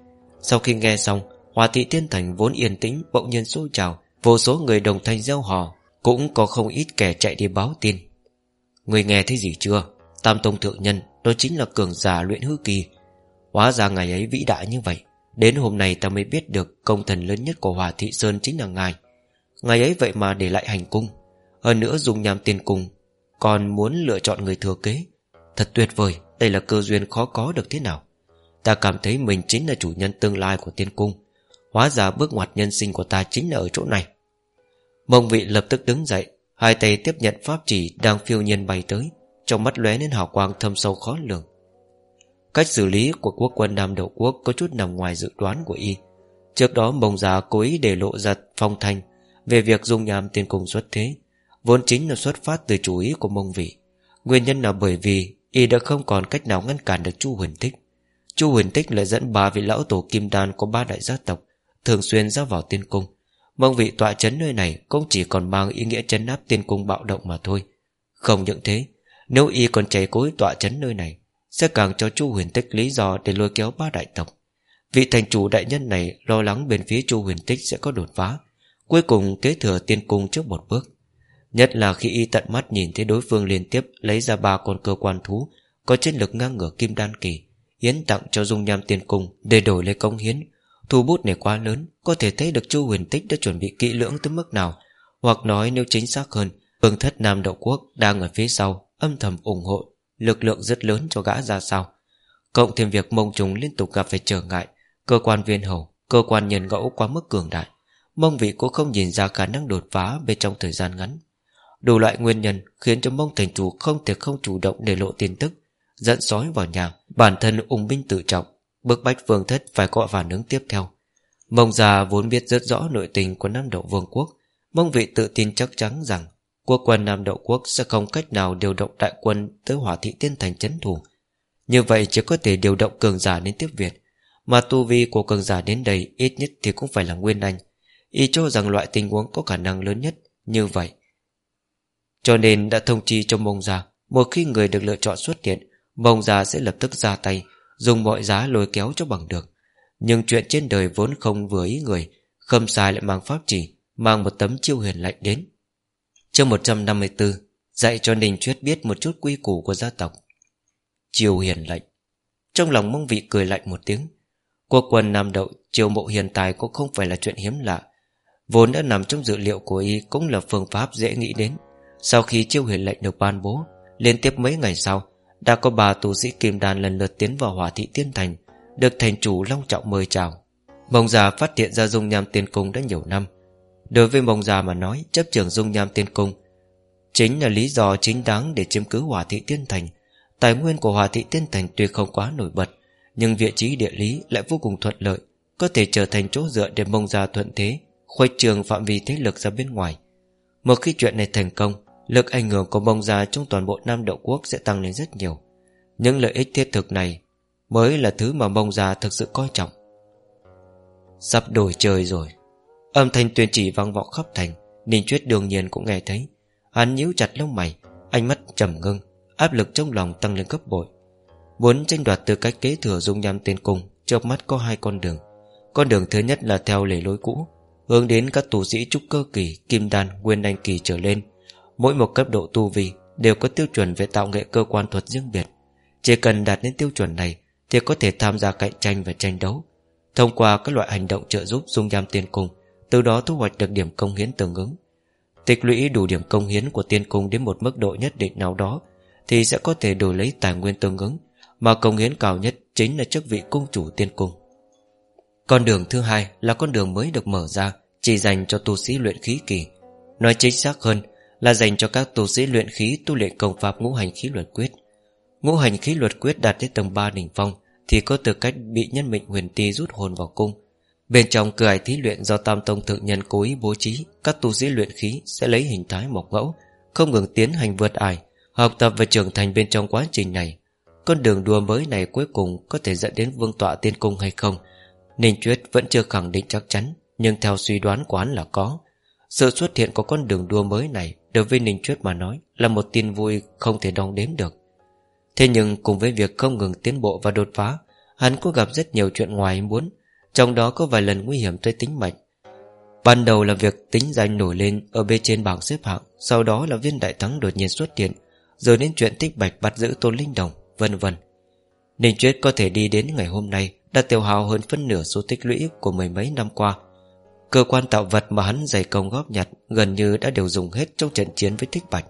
Sau khi nghe xong Hòa thị tiên thành vốn yên tĩnh bỗng nhiên sôi trào Vô số người đồng thanh gieo hò Cũng có không ít kẻ chạy đi báo tin. Người nghe thấy gì chưa? Tam Tông Thượng Nhân Đó chính là cường giả luyện hư kỳ. Hóa ra ngày ấy vĩ đại như vậy. Đến hôm nay ta mới biết được Công thần lớn nhất của Hòa Thị Sơn chính là ngài. Ngày ấy vậy mà để lại hành cung. Hơn nữa dùng nhằm tiền cùng, Còn muốn lựa chọn người thừa kế. Thật tuyệt vời. Đây là cơ duyên khó có được thế nào? Ta cảm thấy mình chính là chủ nhân tương lai của tiên cung. Hóa ra bước ngoặt nhân sinh của ta chính là ở chỗ này. Mông vị lập tức đứng dậy, Hai tay tiếp nhận pháp chỉ Đang phiêu nhiên bay tới, Trong mắt lóe lên hào quang thâm sâu khó lường. Cách xử lý của quốc quân Nam Đậu Quốc Có chút nằm ngoài dự đoán của y. Trước đó mông giả cố ý để lộ ra phong thanh Về việc dung nhàm tiên cung xuất thế, Vốn chính là xuất phát từ chủ ý của mông vị. Nguyên nhân là bởi vì Y đã không còn cách nào ngăn cản được Chu Huyền Tích. Chu Huyền Tích lại dẫn ba vị lão tổ kim đan Của ba đại gia tộc, Thường xuyên ra vào tiên cung. Mong vị tọa chấn nơi này Cũng chỉ còn mang ý nghĩa chấn áp tiên cung bạo động mà thôi. Không những thế, Nếu y còn chảy cối tọa chấn nơi này, Sẽ càng cho Chu Huyền Tích lý do Để lôi kéo ba đại tộc. Vị thành chủ đại nhân này lo lắng bên phía Chu Huyền Tích sẽ có đột phá, Cuối cùng kế thừa tiên cung trước một bước. Nhất là khi y tận mắt nhìn thấy đối phương liên tiếp Lấy ra ba con cơ quan thú, Có chiến lực ngang ngửa kim đan kỳ, Hiến tặng cho dung nham tiên cung Để đổi lấy công hiến. Thu bút này quá lớn, Có thể thấy được chu huyền tích đã chuẩn bị kỹ lưỡng tới mức nào. Hoặc nói nếu chính xác hơn, Vương thất Nam Đậu Quốc đang ở phía sau, Âm thầm ủng hộ, Lực lượng rất lớn cho gã ra sao. Cộng thêm việc mông trùng liên tục gặp phải trở ngại, Cơ quan viên hầu, Cơ quan nhân ngẫu quá mức cường đại. Mông vị cũng không nhìn ra khả năng đột phá Bên trong thời gian ngắn. Đủ loại nguyên nhân khiến cho mông thành chủ Không thể không chủ động để lộ tin tức, Dẫn sói vào nhà. Bản thân ung binh tự trọng, Bức bách vương thất phải có phản ứng tiếp theo. Mông già vốn biết rất rõ nội tình của Nam Đậu Vương quốc. Mông vị tự tin chắc chắn rằng, Quốc quân Nam Đậu Quốc sẽ không cách nào điều động đại quân tới hỏa thị tiên thành chấn thủ. Như vậy chỉ có thể điều động cường giả đến tiếp Việt Mà tu vi của cường giả đến đây ít nhất thì cũng phải là Nguyên Anh. Y cho rằng loại tình huống có khả năng lớn nhất Như vậy. Cho nên đã thông chi cho mông già Một khi người được lựa chọn xuất hiện, Mông già sẽ lập tức ra tay, Dùng mọi giá lôi kéo cho bằng được. Nhưng chuyện trên đời vốn không vừa ý người, Khâm sai lại mang pháp chỉ, Mang một tấm chiêu huyền lạnh đến. Chương 154 Dạy cho Ninh Chuyết biết một chút quy củ của gia tộc. Chiêu hiền lệnh Trong lòng mông vị cười lạnh một tiếng. Quốc quân Nam Đậu Triều mộ hiền tài cũng không phải là chuyện hiếm lạ. Vốn đã nằm trong dự liệu của y Cũng là phương pháp dễ nghĩ đến. Sau khi chiêu huyền lệnh được ban bố, Liên tiếp mấy ngày sau, Đã có ba tu sĩ kim đàn lần lượt tiến vào hỏa thị tiên thành, Được thành chủ long trọng mời chào. Mông già phát hiện ra dung nham tiên cung đã nhiều năm. Đối với mông già mà nói, Chấp trưởng dung nham tiên cung Chính là lý do chính đáng để chiếm cứ hỏa thị tiên thành. Tài nguyên của hỏa thị tiên thành tuy không quá nổi bật, Nhưng vị trí địa lý lại vô cùng thuận lợi, Có thể trở thành chỗ dựa để mông già thuận thế, Khuếch trường phạm vi thế lực ra bên ngoài. Một khi chuyện này thành công Lực ảnh hưởng của mông già trong toàn bộ Nam Đậu Quốc sẽ tăng lên rất nhiều. Những lợi ích thiết thực này Mới là thứ mà mông già thực sự coi trọng. Sắp đổi trời rồi. Âm thanh tuyên chỉ vang vọng khắp thành Ninh Chuyết đương nhiên cũng nghe thấy. Hắn nhíu chặt lông mày Ánh mắt trầm ngưng Áp lực trong lòng tăng lên gấp bội. Muốn tranh đoạt tư cách kế thừa dung nham tên cung chớp mắt có hai con đường. Con đường thứ nhất là theo lề lối cũ Hướng đến các tù sĩ trúc cơ kỳ Kim đan, nguyên anh kỳ trở lên Mỗi một cấp độ tu vi Đều có tiêu chuẩn về tạo nghệ cơ quan thuật riêng biệt. Chỉ cần đạt đến tiêu chuẩn này Thì có thể tham gia cạnh tranh và tranh đấu. Thông qua các loại hành động trợ giúp dung nham tiên cung, Từ đó thu hoạch được điểm công hiến tương ứng. Tịch lũy đủ điểm công hiến của tiên cung Đến một mức độ nhất định nào đó Thì sẽ có thể đổi lấy tài nguyên tương ứng, Mà công hiến cao nhất chính là chức vị cung chủ tiên cung. Con đường thứ hai là con đường mới được mở ra, Chỉ dành cho tu sĩ luyện khí kỳ. Nói chính xác hơn là dành cho các tu sĩ luyện khí, tu luyện công pháp, ngũ hành khí luật quyết. Ngũ hành khí luật quyết đạt đến tầng 3 đỉnh phong, Thì có tư cách bị nhân mệnh huyền ti rút hồn vào cung. Bên trong cửa ải thí luyện do Tam Tông Thượng Nhân cố ý bố trí, Các tu sĩ luyện khí sẽ lấy hình thái mộc ngẫu Không ngừng tiến hành vượt ải, Học tập và trưởng thành bên trong quá trình này. Con đường đua mới này cuối cùng Có thể dẫn đến vương tọa tiên cung hay không Ninh Chuyết vẫn chưa khẳng định chắc chắn, Nhưng theo suy đoán quán là có. Sự xuất hiện của con đường đua mới này Đối với Ninh Chuyết mà nói Là một tin vui không thể đong đếm được. Thế nhưng cùng với việc không ngừng tiến bộ và đột phá, Hắn cũng gặp rất nhiều chuyện ngoài muốn, Trong đó có vài lần nguy hiểm tới tính mệnh. Ban đầu là việc tính danh nổi lên Ở bên trên bảng xếp hạng, Sau đó là viên đại thắng đột nhiên xuất hiện, Rồi đến chuyện tích bạch bắt giữ Tôn Linh Đồng, Vân vân. Ninh Chuyết có thể đi đến ngày hôm nay Đã tiêu hào hơn phân nửa số tích lũy Của mười mấy năm qua Cơ quan tạo vật mà hắn dày công góp nhặt Gần như đã đều dùng hết trong trận chiến với thích bạch.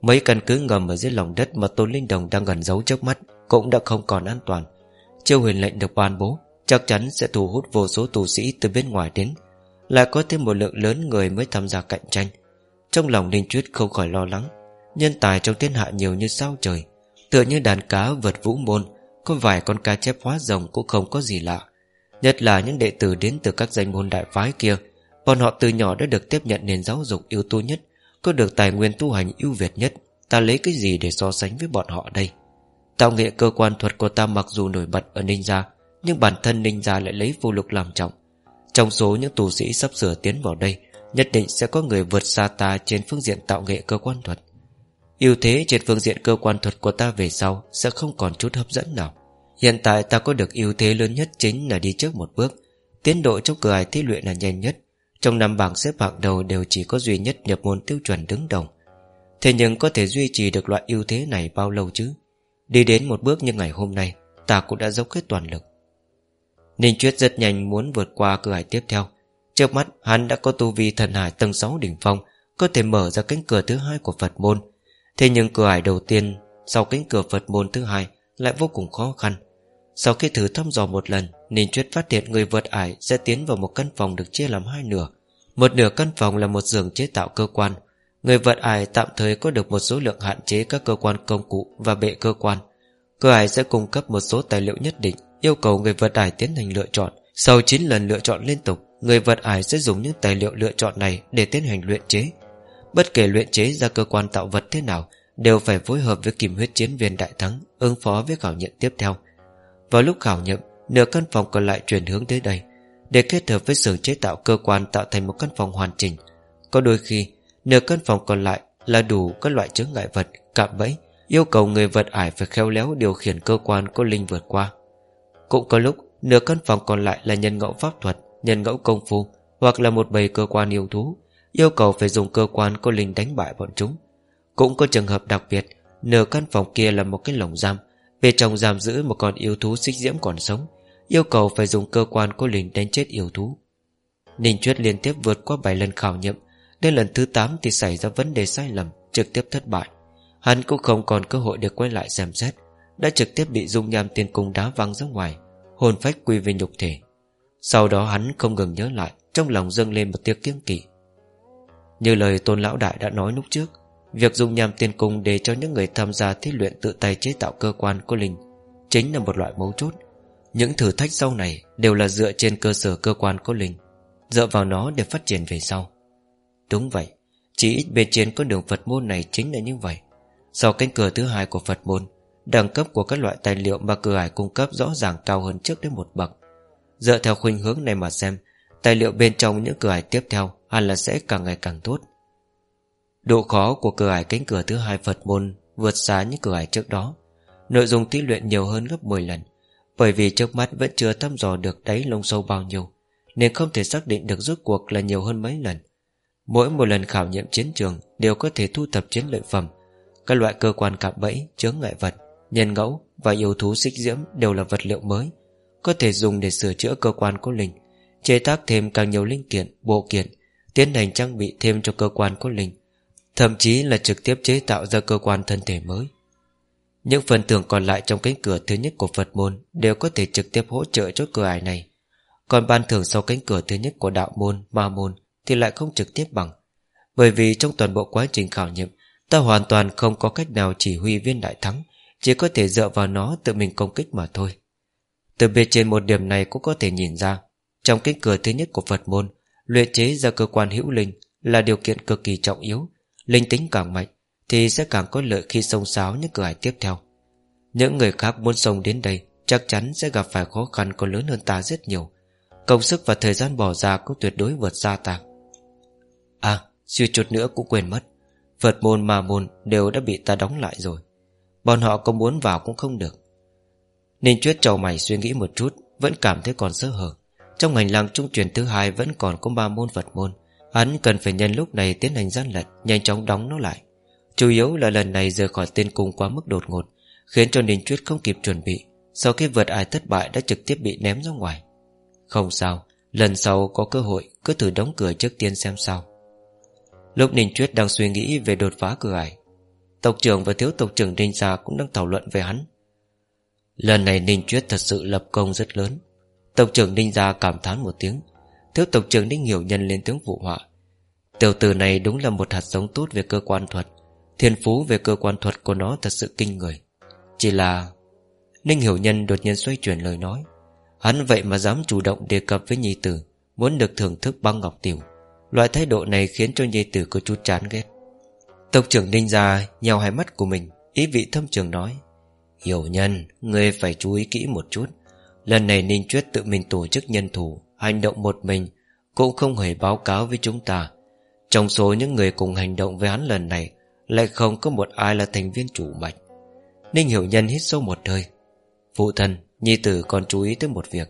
Mấy căn cứ ngầm ở dưới lòng đất Mà Tôn Linh Đồng đang gần giấu trước mắt Cũng đã không còn an toàn. Chiêu huyền lệnh được ban bố, Chắc chắn sẽ thu hút vô số tù sĩ từ bên ngoài đến, Lại có thêm một lượng lớn người mới tham gia cạnh tranh. Trong lòng Ninh Chuyết không khỏi lo lắng, Nhân tài trong thiên hạ nhiều như sao trời, Tựa như đàn cá vượt vũ môn, Có vài con cá chép hóa rồng cũng không có gì lạ. Nhất là những đệ tử đến từ các danh môn đại phái kia, Bọn họ từ nhỏ đã được tiếp nhận nền giáo dục ưu tú nhất, Có được tài nguyên tu hành ưu việt nhất. Ta lấy cái gì để so sánh với bọn họ đây? Tạo nghệ cơ quan thuật của ta mặc dù nổi bật ở ninja, Nhưng bản thân ninja lại lấy vô lục làm trọng. Trong số những tù sĩ sắp sửa tiến vào đây, Nhất định sẽ có người vượt xa ta trên phương diện tạo nghệ cơ quan thuật. Ưu thế trên phương diện cơ quan thuật của ta về sau Sẽ không còn chút hấp dẫn nào. Hiện tại ta có được ưu thế lớn nhất chính là đi trước một bước. Tiến độ trong cửa ải thí luyện là nhanh nhất. Trong năm bảng xếp hạng đầu đều chỉ có duy nhất nhập môn tiêu chuẩn đứng đầu. Thế nhưng có thể duy trì được loại ưu thế này bao lâu chứ? Đi đến một bước như ngày hôm nay, Ta cũng đã dốc hết toàn lực. Ninh Chuyết rất nhanh muốn vượt qua cửa ải tiếp theo. Trước mắt, hắn đã có tu vi thần hải tầng 6 đỉnh phong, Có thể mở ra cánh cửa thứ hai của Phật môn. Thế nhưng cửa ải đầu tiên Sau cánh cửa Phật môn thứ hai Lại vô cùng khó khăn. Sau khi thử thăm dò một lần Ninh Chuyết phát hiện người vượt ải Sẽ tiến vào một căn phòng được chia làm hai nửa Một nửa căn phòng là một giường chế tạo cơ quan Người vượt ải tạm thời có được một số lượng hạn chế các cơ quan công cụ và bệ cơ quan. Cơ ải sẽ cung cấp một số tài liệu nhất định, yêu cầu người vượt ải tiến hành lựa chọn. Sau 9 lần lựa chọn liên tục, người vượt ải sẽ dùng những tài liệu lựa chọn này để tiến hành luyện chế. Bất kể luyện chế ra cơ quan tạo vật thế nào, đều phải phối hợp với kìm huyết chiến viên đại thắng, ứng phó với khảo nghiệm tiếp theo. Vào lúc khảo nghiệm, nửa căn phòng còn lại chuyển hướng tới đây, để kết hợp với sự chế tạo cơ quan tạo thành một căn phòng hoàn chỉnh. Có đôi khi, Nửa căn phòng còn lại là đủ các loại chướng ngại vật, cạm bẫy Yêu cầu người vật ải phải khéo léo điều khiển cơ quan có linh vượt qua Cũng có lúc nửa căn phòng còn lại là nhân ngẫu pháp thuật, nhân ngẫu công phu Hoặc là một bầy cơ quan yêu thú Yêu cầu phải dùng cơ quan có linh đánh bại bọn chúng Cũng có trường hợp đặc biệt Nửa căn phòng kia là một cái lồng giam Bên trong giam giữ một con yêu thú xích diễm còn sống, Yêu cầu phải dùng cơ quan cô linh đánh chết yêu thú. Ninh Chuyết liên tiếp vượt qua 7 lần khảo nghiệm, Đến lần thứ 8 thì xảy ra vấn đề sai lầm, Trực tiếp thất bại. Hắn cũng không còn cơ hội để quay lại xem xét, Đã trực tiếp bị dung nham tiên cung đá văng ra ngoài, Hồn phách quy về nhục thể. Sau đó hắn không ngừng nhớ lại, Trong lòng dâng lên một tiếc kiêng kỵ. Như lời tôn lão đại đã nói lúc trước Việc dùng nhằm tiên cung để cho những người tham gia thí luyện tự tay chế tạo cơ quan của linh Chính là một loại mấu chốt. Những thử thách sau này đều là dựa trên cơ sở cơ quan của linh Dựa vào nó để phát triển về sau. Đúng vậy, Chỉ ít bên trên con đường Phật môn này chính là như vậy. Sau cánh cửa thứ hai của Phật môn, Đẳng cấp của các loại tài liệu mà cửa ải cung cấp rõ ràng cao hơn trước đến một bậc. Dựa theo khuynh hướng này mà xem, Tài liệu bên trong những cửa ải tiếp theo Hẳn là sẽ càng ngày càng tốt. Độ khó của cửa ải cánh cửa thứ hai Phật môn Vượt xa những cửa ải trước đó. Nội dung thí luyện nhiều hơn gấp 10 lần Bởi vì trước mắt vẫn chưa thăm dò được đáy lông sâu bao nhiêu Nên không thể xác định được rốt cuộc là nhiều hơn mấy lần. Mỗi một lần khảo nghiệm chiến trường Đều có thể thu thập chiến lợi phẩm. Các loại cơ quan cạm bẫy, chướng ngại vật Nhân ngẫu và yêu thú xích diễm Đều là vật liệu mới Có thể dùng để sửa chữa cơ quan cố linh Chế tác thêm càng nhiều linh kiện, bộ kiện Tiến hành trang bị thêm cho cơ quan cố linh. Thậm chí là trực tiếp chế tạo ra cơ quan thân thể mới. Những phần thưởng còn lại trong cánh cửa thứ nhất của Phật môn Đều có thể trực tiếp hỗ trợ cho cửa ải này. Còn ban thưởng sau cánh cửa thứ nhất của đạo môn, ma môn Thì lại không trực tiếp bằng. Bởi vì trong toàn bộ quá trình khảo nghiệm Ta hoàn toàn không có cách nào chỉ huy viên đại thắng Chỉ có thể dựa vào nó tự mình công kích mà thôi. Từ bên trên một điểm này cũng có thể nhìn ra Trong cánh cửa thứ nhất của Phật môn Luyện chế ra cơ quan hữu linh Là điều kiện cực kỳ trọng yếu Linh tính càng mạnh, Thì sẽ càng có lợi khi xông sáo những cửa ải tiếp theo. Những người khác muốn xông đến đây, Chắc chắn sẽ gặp phải khó khăn còn lớn hơn ta rất nhiều. Công sức và thời gian bỏ ra cũng tuyệt đối vượt xa ta. À suy chút nữa cũng quên mất. Phật môn mà môn đều đã bị ta đóng lại rồi. Bọn họ có muốn vào cũng không được. Ninh Chuyết trầu mày suy nghĩ một chút, Vẫn cảm thấy còn sơ hở. Trong hành lang trung truyền thứ hai Vẫn còn có ba môn, Phật môn. Hắn cần phải nhân lúc này tiến hành gian lận, Nhanh chóng đóng nó lại. Chủ yếu là lần này rời khỏi tiên cung quá mức đột ngột, Khiến cho Ninh Chuyết không kịp chuẩn bị, Sau khi vượt ai thất bại đã trực tiếp bị ném ra ngoài. Không sao, Lần sau có cơ hội, cứ thử đóng cửa trước tiên xem sao. Lúc Ninh Chuyết đang suy nghĩ về đột phá cửa ải, Tộc trưởng và thiếu tộc trưởng Ninh Gia cũng đang thảo luận về hắn. Lần này Ninh Chuyết thật sự lập công rất lớn. Tộc trưởng Ninh Gia cảm thán một tiếng Thiếu tộc trưởng Ninh Hiểu Nhân lên tiếng vụ họa. Tiểu tử này đúng là một hạt giống tốt về cơ quan thuật. Thiên phú về cơ quan thuật của nó thật sự kinh người. Chỉ là Ninh Hiểu Nhân đột nhiên xoay chuyển lời nói. Hắn vậy mà dám chủ động đề cập với Nhi Tử, Muốn được thưởng thức băng ngọc tiểu. Loại thái độ này khiến cho Nhi Tử có chút chán ghét. Tộc trưởng Ninh ra nhào hai mắt của mình, Ý vị thâm trường nói, Hiểu nhân, Ngươi phải chú ý kỹ một chút. Lần này Ninh Chuyết tự mình tổ chức nhân thủ Hành động một mình Cũng không hề báo cáo với chúng ta. Trong số những người cùng hành động với hắn lần này, Lại không có một ai là thành viên chủ mạch. Ninh Hiểu Nhân hít sâu một hơi. Phụ thân, Nhi tử còn chú ý tới một việc.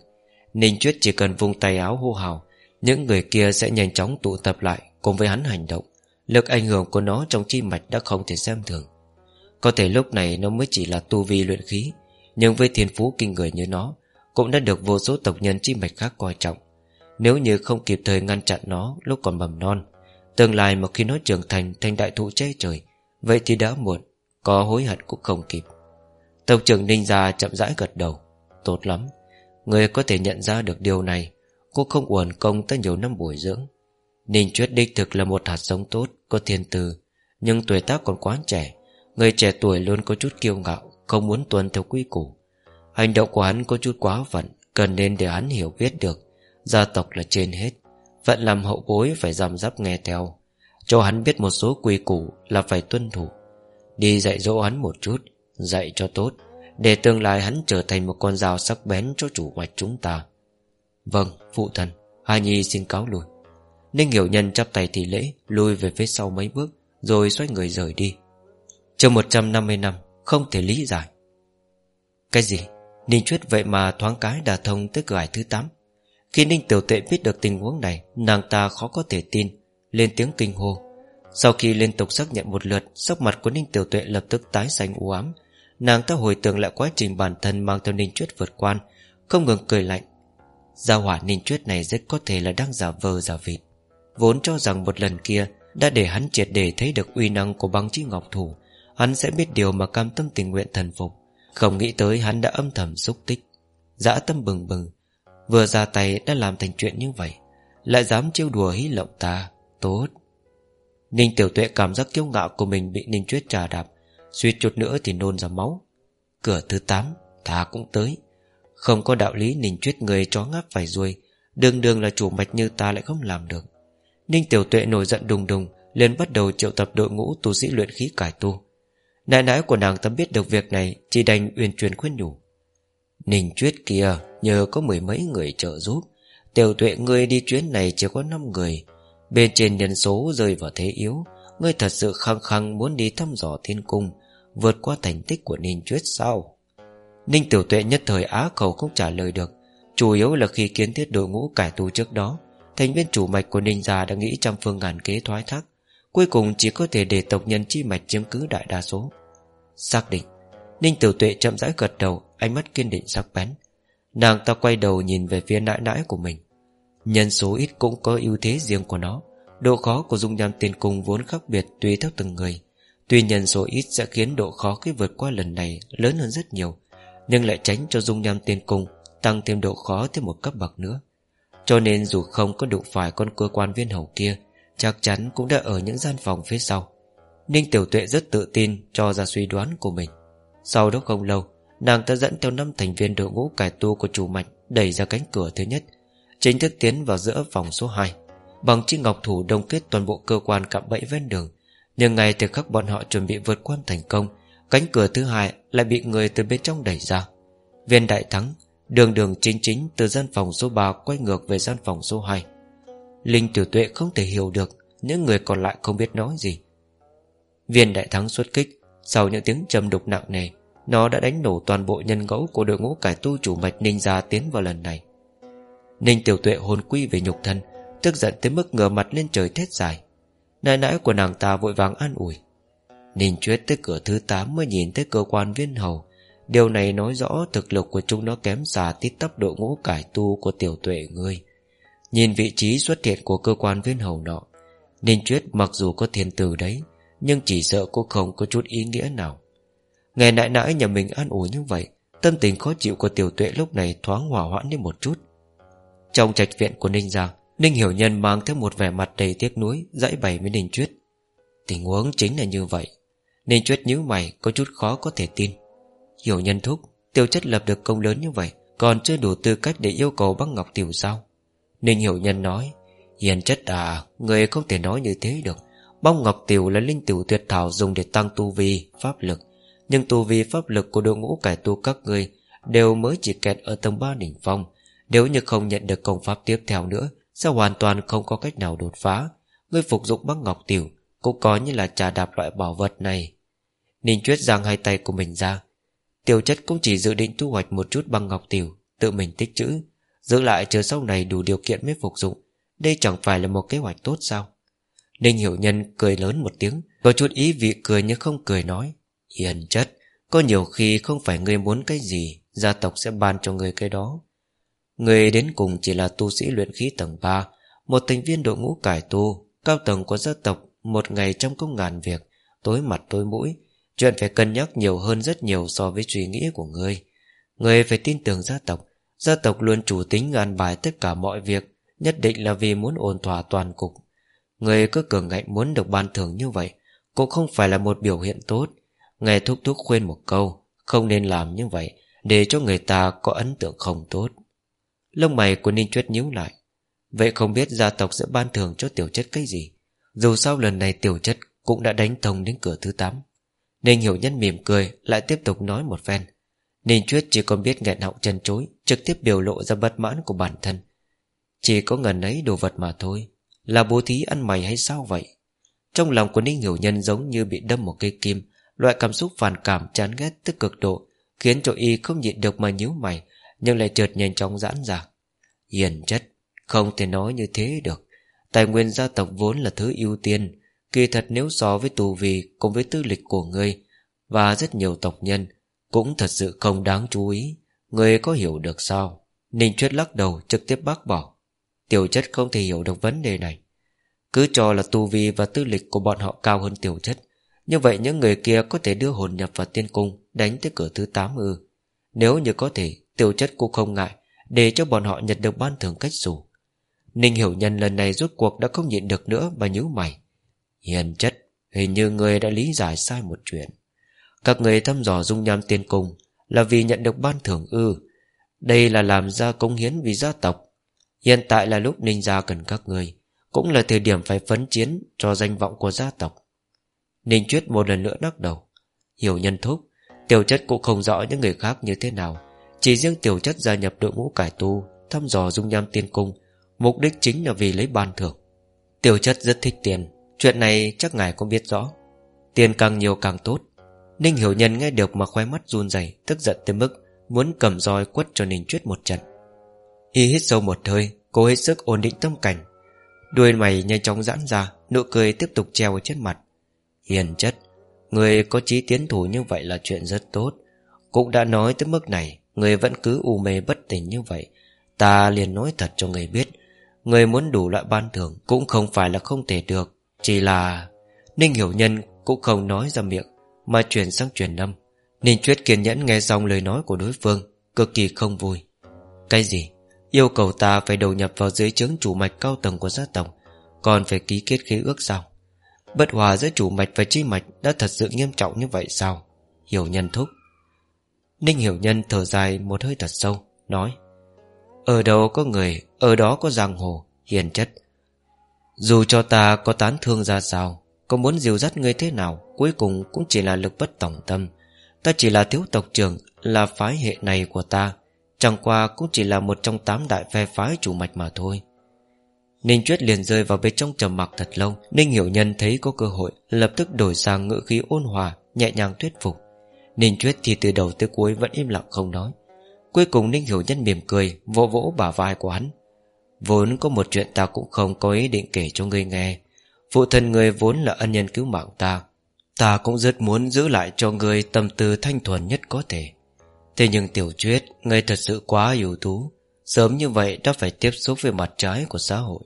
Ninh Chuyết chỉ cần vung tay áo hô hào, Những người kia sẽ nhanh chóng tụ tập lại Cùng với hắn hành động. Lực ảnh hưởng của nó trong chi mạch đã không thể xem thường. Có thể lúc này nó mới chỉ là tu vi luyện khí, Nhưng với thiên phú kinh người như nó cũng đã được vô số tộc nhân chi mạch khác coi trọng. Nếu như không kịp thời ngăn chặn nó Lúc còn mầm non, Tương lai một khi nó trưởng thành thành đại thụ che trời, Vậy thì đã muộn, Có hối hận cũng không kịp. Tộc trưởng Ninh Gia chậm rãi gật đầu. Tốt lắm, Người có thể nhận ra được điều này, Cô không uổng công tới nhiều năm bồi dưỡng. Ninh Chuyết đích thực là một hạt giống tốt, Có thiên tư, Nhưng tuổi tác còn quá trẻ, Người trẻ tuổi luôn có chút kiêu ngạo, Không muốn tuân theo quy củ. Hành động của hắn có chút quá phận, Cần nên để hắn hiểu biết được. Gia tộc là trên hết, phận làm hậu bối phải dằm dắp nghe theo. Cho hắn biết một số quy củ Là phải tuân thủ. Đi dạy dỗ hắn một chút, Dạy cho tốt, Để tương lai hắn trở thành một con dao sắc bén Cho chủ mạch chúng ta. Vâng phụ thần Hai Nhi xin cáo lui. Ninh Hiểu Nhân chắp tay thì lễ Lùi về phía sau mấy bước, Rồi xoay người rời đi. Trong 150 năm, Không thể lý giải. Cái gì? Ninh Chuyết vậy mà thoáng cái đà thông tới cửa ải thứ 8 Khi Ninh Tiểu Tệ biết được tình huống này, Nàng ta khó có thể tin, Lên tiếng kinh hô. Sau khi liên tục xác nhận một lượt, Sắc mặt của Ninh Tiểu Tuệ lập tức tái xanh u ám. Nàng ta hồi tưởng lại quá trình bản thân Mang theo Ninh Chuyết vượt quan Không ngừng cười lạnh. Gia hỏa Ninh Chuyết này rất có thể là đang giả vờ giả vịt. Vốn cho rằng một lần kia Đã để hắn triệt để thấy được uy năng của băng chi ngọc thủ, Hắn sẽ biết điều mà cam tâm tình nguyện thần phục. Không nghĩ tới hắn đã âm thầm xúc tích. Dã tâm bừng bừng, Vừa ra tay đã làm thành chuyện như vậy, Lại dám trêu đùa hí lộng ta. Tốt. Ninh tiểu tuệ cảm giác kiêu ngạo của mình Bị Ninh Chuyết trà đạp suy chút nữa thì nôn ra máu. Cửa thứ 8 Thà cũng tới. Không có đạo lý Ninh Chuyết người chó ngáp phải ruồi, Đường đường là chủ mạch như ta lại không làm được. Ninh tiểu tuệ nổi giận đùng đùng, liền bắt đầu triệu tập đội ngũ tu sĩ luyện khí cải tu. Nãi nãi của nàng ta biết được việc này, Chỉ đành uyên truyền khuyên nhủ. Ninh Chuyết kia, Nhờ có mười mấy người trợ giúp. Tiểu tuệ ngươi đi chuyến này chỉ có 5 người. Bên trên nhân số rơi vào thế yếu. Ngươi thật sự khăng khăng muốn đi thăm dò thiên cung, Vượt qua thành tích của Ninh Chuyết sao? Ninh Tiểu Tuệ nhất thời á khẩu không trả lời được. Chủ yếu là khi kiến thiết đội ngũ cải tu trước đó, Thành viên chủ mạch của Ninh Gia đã nghĩ trăm phương ngàn kế thoái thác. Cuối cùng chỉ có thể để tộc nhân chi mạch chiếm cứ đại đa số. Xác định, Ninh Tiểu Tuệ chậm rãi gật đầu, Ánh mắt kiên định sắc bén. Nàng ta quay đầu nhìn về phía nãi nãi của mình. Nhân số ít cũng có ưu thế riêng của nó. Độ khó của dung nham tiền cung vốn khác biệt tùy theo từng người. Tuy nhân số ít sẽ khiến độ khó khi vượt qua lần này lớn hơn rất nhiều, Nhưng lại tránh cho dung nham tiên cung Tăng thêm độ khó thêm một cấp bậc nữa. Cho nên dù không có đụng phải con cơ quan viên hầu kia Chắc chắn cũng đã ở những gian phòng phía sau. Ninh Tiểu Tuệ rất tự tin cho ra suy đoán của mình. Sau đó không lâu, Nàng ta dẫn theo năm thành viên đội ngũ cải tu của chủ mạch Đẩy ra cánh cửa thứ nhất, Chính thức tiến vào giữa phòng số 2 Bằng chiếc ngọc thủ đông kết toàn bộ cơ quan cạm bẫy ven đường, Nhưng ngay từ khắc bọn họ chuẩn bị vượt qua thành công, Cánh cửa thứ hai lại bị người từ bên trong đẩy ra. Viên đại thắng, Đường đường chính chính từ gian phòng số 3 Quay ngược về gian phòng số 2 Linh tiểu tuệ không thể hiểu được, Những người còn lại không biết nói gì. Viên đại thắng xuất kích, Sau những tiếng trầm đục nặng nề, Nó đã đánh nổ toàn bộ nhân ngẫu Của đội ngũ cải tu chủ mạch ninh gia tiến vào lần này. Ninh tiểu tuệ hồn quy về nhục thân, Tức giận tới mức ngửa mặt lên trời thét dài. Nãi nãi của nàng ta vội vàng an ủi. Ninh chuyết tới cửa thứ 8 Mới nhìn thấy cơ quan viên hầu. Điều này nói rõ thực lực của chúng nó kém xa tít tắp đội ngũ cải tu của tiểu tuệ ngươi. Nhìn vị trí xuất hiện của cơ quan viên hầu nọ, Ninh Chuyết mặc dù có thiền từ đấy, Nhưng chỉ sợ cô không có chút ý nghĩa nào. Ngày nãi nãi nhà mình an ủi như vậy, Tâm tình khó chịu của tiểu tuệ lúc này thoáng hỏa hoãn đi một chút. Trong trạch viện của Ninh Giang Ninh Hiểu Nhân mang theo một vẻ mặt đầy tiếc nuối, Dãy bày với Ninh Chuyết. Tình huống chính là như vậy. Ninh Chuyết nhíu mày, có chút khó có thể tin. Hiểu Nhân thúc, Tiêu chất lập được công lớn như vậy, Còn chưa đủ tư cách để yêu cầu bác ngọc tiểu sao Ninh Hiểu Nhân nói Hiền chất à Người không thể nói như thế được. Bông ngọc tiểu là linh tiểu tuyệt thảo dùng để tăng tu vi, pháp lực. Nhưng tu vi pháp lực của đội ngũ cải tu các người Đều mới chỉ kẹt ở tầng 3 đỉnh phong. Nếu như không nhận được công pháp tiếp theo nữa Sẽ hoàn toàn không có cách nào đột phá. Người phục dụng băng ngọc tiểu Cũng có như là trà đạp loại bảo vật này. Ninh Chuyết giang hai tay của mình ra. Tiểu chất cũng chỉ dự định thu hoạch một chút băng ngọc tiểu Tự mình tích trữ. Giữ lại chờ sau này đủ điều kiện mới phục dụng. Đây chẳng phải là một kế hoạch tốt sao? Ninh Hiểu Nhân cười lớn một tiếng, Có chút ý vị cười nhưng không cười nói. Hiền chất, Có nhiều khi không phải ngươi muốn cái gì, Gia tộc sẽ ban cho ngươi cái đó. Người đến cùng chỉ là tu sĩ luyện khí tầng 3 Một thành viên đội ngũ cải tu, Cao tầng của gia tộc, Một ngày trong công ngàn việc, Tối mặt tối mũi. Chuyện phải cân nhắc nhiều hơn rất nhiều so với suy nghĩ của ngươi. Ngươi phải tin tưởng gia tộc Gia tộc luôn chủ tính ngàn bài tất cả mọi việc, Nhất định là vì muốn ổn thỏa toàn cục. Người cứ cường ngạnh muốn được ban thưởng như vậy Cũng không phải là một biểu hiện tốt. Nghe thúc thúc khuyên một câu, Không nên làm như vậy, Để cho người ta có ấn tượng không tốt. Lông mày của Ninh Chuyết nhíu lại. Vậy không biết gia tộc sẽ ban thưởng cho tiểu chất cái gì? Dù sao lần này tiểu chất Cũng đã đánh thông đến cửa thứ 8 Ninh Hiểu Nhân mỉm cười, Lại tiếp tục nói một phen. Ninh Chuyết chỉ còn biết nghẹn họng chân chối, Trực tiếp biểu lộ ra bất mãn của bản thân. Chỉ có ngần ấy đồ vật mà thôi. Là bố thí ăn mày hay sao vậy? Trong lòng của Ninh Hiểu Nhân giống như bị đâm một cây kim, Loại cảm xúc phản cảm chán ghét tức cực độ, Khiến cho y không nhịn được mà nhíu mày, Nhưng lại trượt nhanh chóng giãn ra. Hiền chất, Không thể nói như thế được. Tài nguyên gia tộc vốn là thứ ưu tiên, Kỳ thật nếu so với tù vì Cùng với tư lịch của ngươi Và rất nhiều tộc nhân cũng thật sự không đáng chú ý. Người có hiểu được sao? Ninh Chuyết lắc đầu, trực tiếp bác bỏ. Tiểu chất không thể hiểu được vấn đề này. Cứ cho là tu vi và tư lịch của bọn họ cao hơn tiểu chất. Như vậy những người kia có thể đưa hồn nhập vào tiên cung, Đánh tới cửa thứ 8 ư. Nếu như có thể, Tiểu chất cũng không ngại, Để cho bọn họ nhận được ban thưởng cách dù Ninh hiểu nhân lần này rút cuộc đã không nhịn được nữa Mà nhíu mày. Hiền chất, Hình như người đã lý giải sai một chuyện. Các người thăm dò dung nham tiên cung Là vì nhận được ban thưởng ư. Đây là làm ra công hiến vì gia tộc. Hiện tại là lúc ninh gia cần các người, Cũng là thời điểm phải phấn chiến Cho danh vọng của gia tộc. Ninh Chuyết một lần nữa đắc đầu. Hiểu nhân thúc, Tiểu chất cũng không rõ những người khác như thế nào. Chỉ riêng tiểu chất gia nhập đội ngũ cải tu, Thăm dò dung nham tiên cung, Mục đích chính là vì lấy ban thưởng. Tiểu chất rất thích tiền, Chuyện này chắc ngài cũng biết rõ. Tiền càng nhiều càng tốt. Ninh hiểu nhân nghe được mà khoe mắt run rẩy, Tức giận tới mức Muốn cầm roi quất cho Ninh Chuyết một trận. Y hít sâu một hơi, Cố hết sức ổn định tâm cảnh. Đuôi mày nhanh chóng giãn ra, Nụ cười tiếp tục treo ở trên mặt. Hiền chất, Người có chí tiến thủ như vậy là chuyện rất tốt. Cũng đã nói tới mức này, Người vẫn cứ u mê bất tỉnh như vậy. Ta liền nói thật cho người biết, Người muốn đủ loại ban thưởng Cũng không phải là không thể được, Chỉ là Ninh hiểu nhân cũng không nói ra miệng. Mà chuyển sang truyền âm Ninh Chuyết kiên nhẫn nghe xong lời nói của đối phương, Cực kỳ không vui. Cái gì? Yêu cầu ta phải đầu nhập vào dưới chứng chủ mạch cao tầng của gia tộc, Còn phải ký kết khế ước sao? Bất hòa giữa chủ mạch và chi mạch Đã thật sự nghiêm trọng như vậy sao? Hiểu nhân thúc. Ninh hiểu nhân thở dài một hơi thật sâu, Nói, Ở đâu có người, Ở đó có giang hồ, Hiền chất. Dù cho ta có tán thương ra sao có muốn dìu dắt người thế nào, Cuối cùng cũng chỉ là lực bất tổng tâm. Ta chỉ là thiếu tộc trưởng, Là phái hệ này của ta. Chẳng qua cũng chỉ là một trong tám đại phe phái chủ mạch mà thôi. Ninh Chuyết liền rơi vào bên trong trầm mặc thật lâu. Ninh Hiểu Nhân thấy có cơ hội, Lập tức đổi sang ngữ khí ôn hòa, Nhẹ nhàng thuyết phục. Ninh Chuyết thì từ đầu tới cuối vẫn im lặng không nói. Cuối cùng Ninh Hiểu Nhân mỉm cười, Vỗ vỗ bả vai của hắn. Vốn có một chuyện ta cũng không có ý định kể cho ngươi nghe. Phụ thân người vốn là ân nhân cứu mạng ta. Ta cũng rất muốn giữ lại cho người tâm tư thanh thuần nhất có thể. Thế nhưng tiểu truyết Người thật sự quá ưu tú. Sớm như vậy đã phải tiếp xúc với mặt trái của xã hội.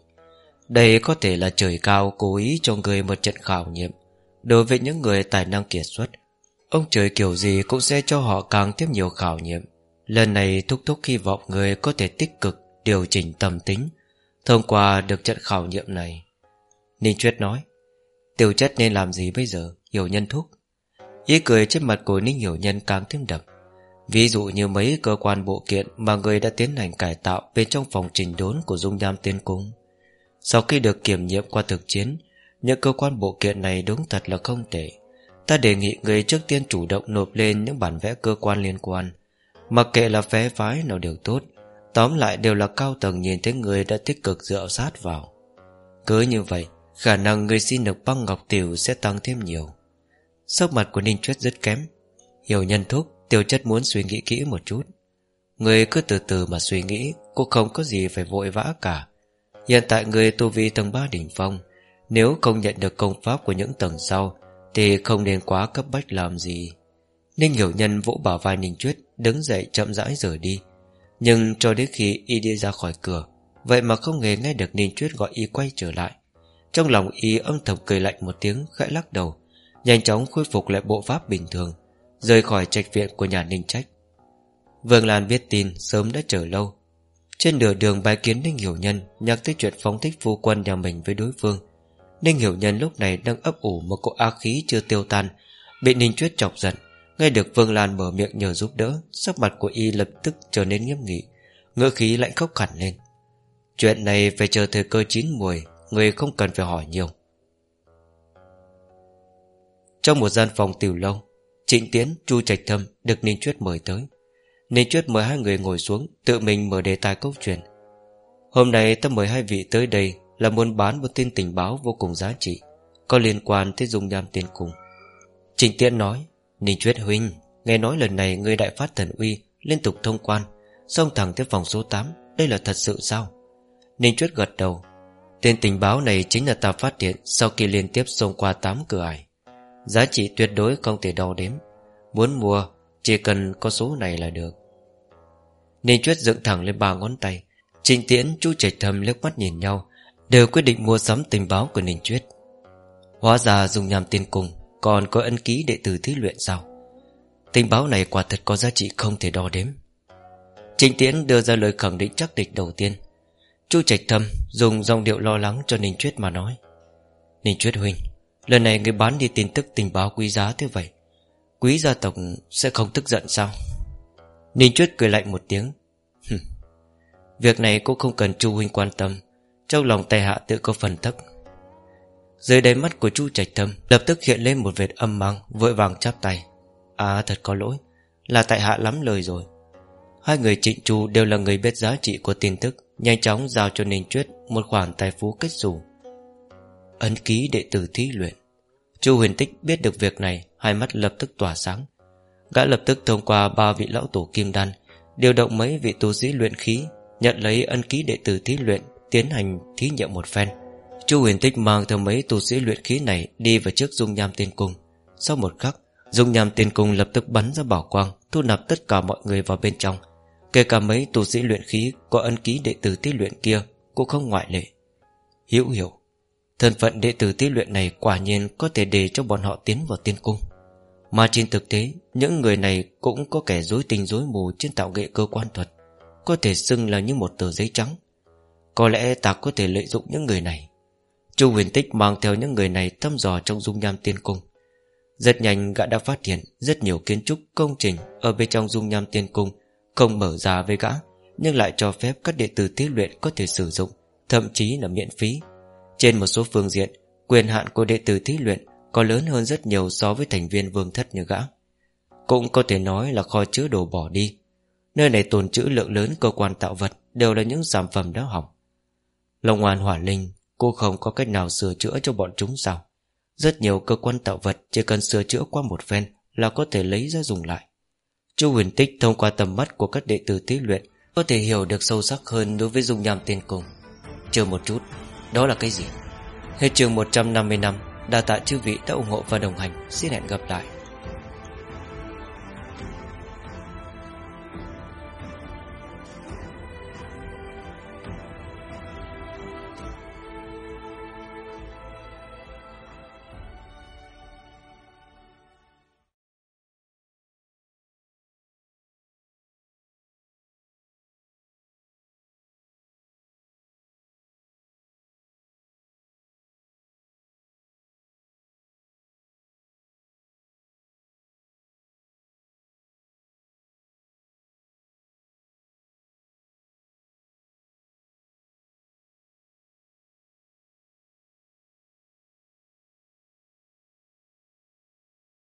Đây có thể là trời cao cố ý cho người một trận khảo nghiệm. Đối với những người tài năng kiệt xuất, Ông trời kiểu gì cũng sẽ cho họ càng tiếp nhiều khảo nghiệm. Lần này thúc thúc hy vọng người có thể tích cực Điều chỉnh tâm tính Thông qua được trận khảo nghiệm này. Ninh Chuyết nói Tiểu chất nên làm gì bây giờ, Hiểu nhân thúc Ý cười trên mặt của Ninh Hiểu Nhân càng thêm đậm. Ví dụ như mấy cơ quan bộ kiện Mà người đã tiến hành cải tạo Bên trong phòng trình đốn của Dung Nham Tiên Cung. Sau khi được kiểm nghiệm qua thực chiến, Những cơ quan bộ kiện này đúng thật là không tệ. Ta đề nghị người trước tiên chủ động nộp lên Những bản vẽ cơ quan liên quan. Mặc kệ là phé phái nào đều tốt, Tóm lại đều là cao tầng nhìn thấy người đã tích cực dựa sát vào. Cứ như vậy Khả năng người xin được băng ngọc tiểu sẽ tăng thêm nhiều. Sắc mặt của Ninh Chuyết rất kém. Hiểu nhân thúc Tiểu chất muốn suy nghĩ kỹ một chút. Người cứ từ từ mà suy nghĩ, Cũng không có gì phải vội vã cả. Hiện tại người tu vi tầng 3 đỉnh phong, Nếu không nhận được công pháp của những tầng sau, Thì không nên quá cấp bách làm gì. Ninh hiểu nhân vỗ bảo vai Ninh Chuyết Đứng dậy chậm rãi rời đi. Nhưng cho đến khi y đi ra khỏi cửa, Vậy mà không hề nghe được Ninh Chuyết gọi y quay trở lại. Trong lòng y âm thầm cười lạnh một tiếng, khẽ lắc đầu, Nhanh chóng khôi phục lại bộ pháp bình thường, Rời khỏi trạch viện của nhà Ninh Trách Vương Lan biết tin, sớm đã chờ lâu. Trên nửa đường bài kiến Ninh Hiểu Nhân, Nhắc tới chuyện phóng thích phu quân nhà mình với đối phương. Ninh Hiểu Nhân lúc này đang ấp ủ Một cỗ ác khí chưa tiêu tan, Bị Ninh Chuyết chọc giận. Nghe được Vương Lan mở miệng nhờ giúp đỡ, Sắc mặt của y lập tức trở nên nghiêm nghị, Ngữ khí lạnh khốc hẳn lên. Chuyện này phải chờ thời cơ chín mùi Người không cần phải hỏi nhiều Trong một gian phòng tiểu lâu Trịnh tiến Chu Trạch Thâm được Ninh Chuyết mời tới. Ninh Chuyết mời hai người ngồi xuống, tự mình mở đề tài câu chuyện. Hôm nay ta mời hai vị tới đây là muốn bán một tin tình báo vô cùng giá trị, có liên quan tới dung nham tiên cung. Trịnh tiến nói, Ninh Chuyết huynh, nghe nói lần này người đại phát thần uy liên tục thông quan, xông thẳng tới phòng số 8, đây là thật sự sao? Ninh Chuyết gật đầu, tên tình báo này chính là ta phát hiện sau khi liên tiếp xông qua 8 cửa ải. Giá trị tuyệt đối không thể đo đếm. Muốn mua Chỉ cần có số này là được. Ninh Chuyết dựng thẳng lên ba ngón tay. Trình Tiễn, Chu Trạch Thầm liếc mắt nhìn nhau Đều quyết định mua sắm tình báo của Ninh Chuyết. Hóa ra dùng nhằm tiền cùng, Còn có ân ký đệ tử thí luyện sao? Tình báo này quả thật có giá trị không thể đo đếm. Trình Tiễn đưa ra lời khẳng định chắc địch đầu tiên. Chu Trạch Thâm dùng dòng điệu lo lắng cho Ninh Chuyết mà nói. Ninh Chuyết huynh, Lần này người bán đi tin tức tình báo quý giá thế vậy, Quý gia tộc sẽ không tức giận sao? Ninh Chuyết cười lạnh một tiếng. Việc này cũng không cần Chu huynh quan tâm, Trong lòng tài hạ tự có phần thấp. Dưới đáy mắt của Chu Trạch Thâm Lập tức hiện lên một vệt âm mang Vội vàng chắp tay. À thật có lỗi, Là tại hạ lắm lời rồi. Hai người trịnh chu đều là người biết giá trị của tin tức. Nhanh chóng giao cho Ninh Chuyết Một khoản tài phú kết xù. Ấn ký đệ tử thí luyện. Chu huyền tích biết được việc này, Hai mắt lập tức tỏa sáng. Gã lập tức thông qua ba vị lão tổ kim đan, Điều động mấy vị tu sĩ luyện khí, Nhận lấy ân ký đệ tử thí luyện, Tiến hành thí nghiệm một phen. Chu huyền tích mang theo mấy tu sĩ luyện khí này Đi vào trước dung nham tiên cung. Sau một khắc, Dung nham tiên cung lập tức bắn ra bảo quang, Thu nạp tất cả mọi người vào bên trong. Kể cả mấy tu sĩ luyện khí Có ân ký đệ tử thí luyện kia Cũng không ngoại lệ. Hiểu hiểu, Thân phận đệ tử thí luyện này quả nhiên Có thể để cho bọn họ tiến vào tiên cung. Mà trên thực tế, Những người này cũng có kẻ dối tình dối mù Trên tạo nghệ cơ quan thuật, Có thể xưng là như một tờ giấy trắng. Có lẽ ta có thể lợi dụng những người này. Chu huyền tích mang theo những người này Thăm dò trong dung nham tiên cung. Rất nhanh gã đã phát hiện Rất nhiều kiến trúc công trình Ở bên trong dung nham tiên cung không mở ra với gã, Nhưng lại cho phép các đệ tử thí luyện có thể sử dụng, Thậm chí là miễn phí. Trên một số phương diện, Quyền hạn của đệ tử thí luyện Có lớn hơn rất nhiều so với thành viên vương thất như gã. Cũng có thể nói là kho chứa đồ bỏ đi. Nơi này tồn trữ lượng lớn cơ quan tạo vật Đều là những sản phẩm đã hỏng. Long hoàn Hỏa Linh, Cô không có cách nào sửa chữa cho bọn chúng sao? Rất nhiều cơ quan tạo vật Chỉ cần sửa chữa qua một phen Là có thể lấy ra dùng lại. Chu huyền tích thông qua tầm mắt của các đệ tử thí luyện Có thể hiểu được sâu sắc hơn Đối với dung nham tiên cung. Chờ một chút, Đó là cái gì? Hết trường 150 năm, Đa tạ chư vị đã ủng hộ và đồng hành. Xin hẹn gặp lại.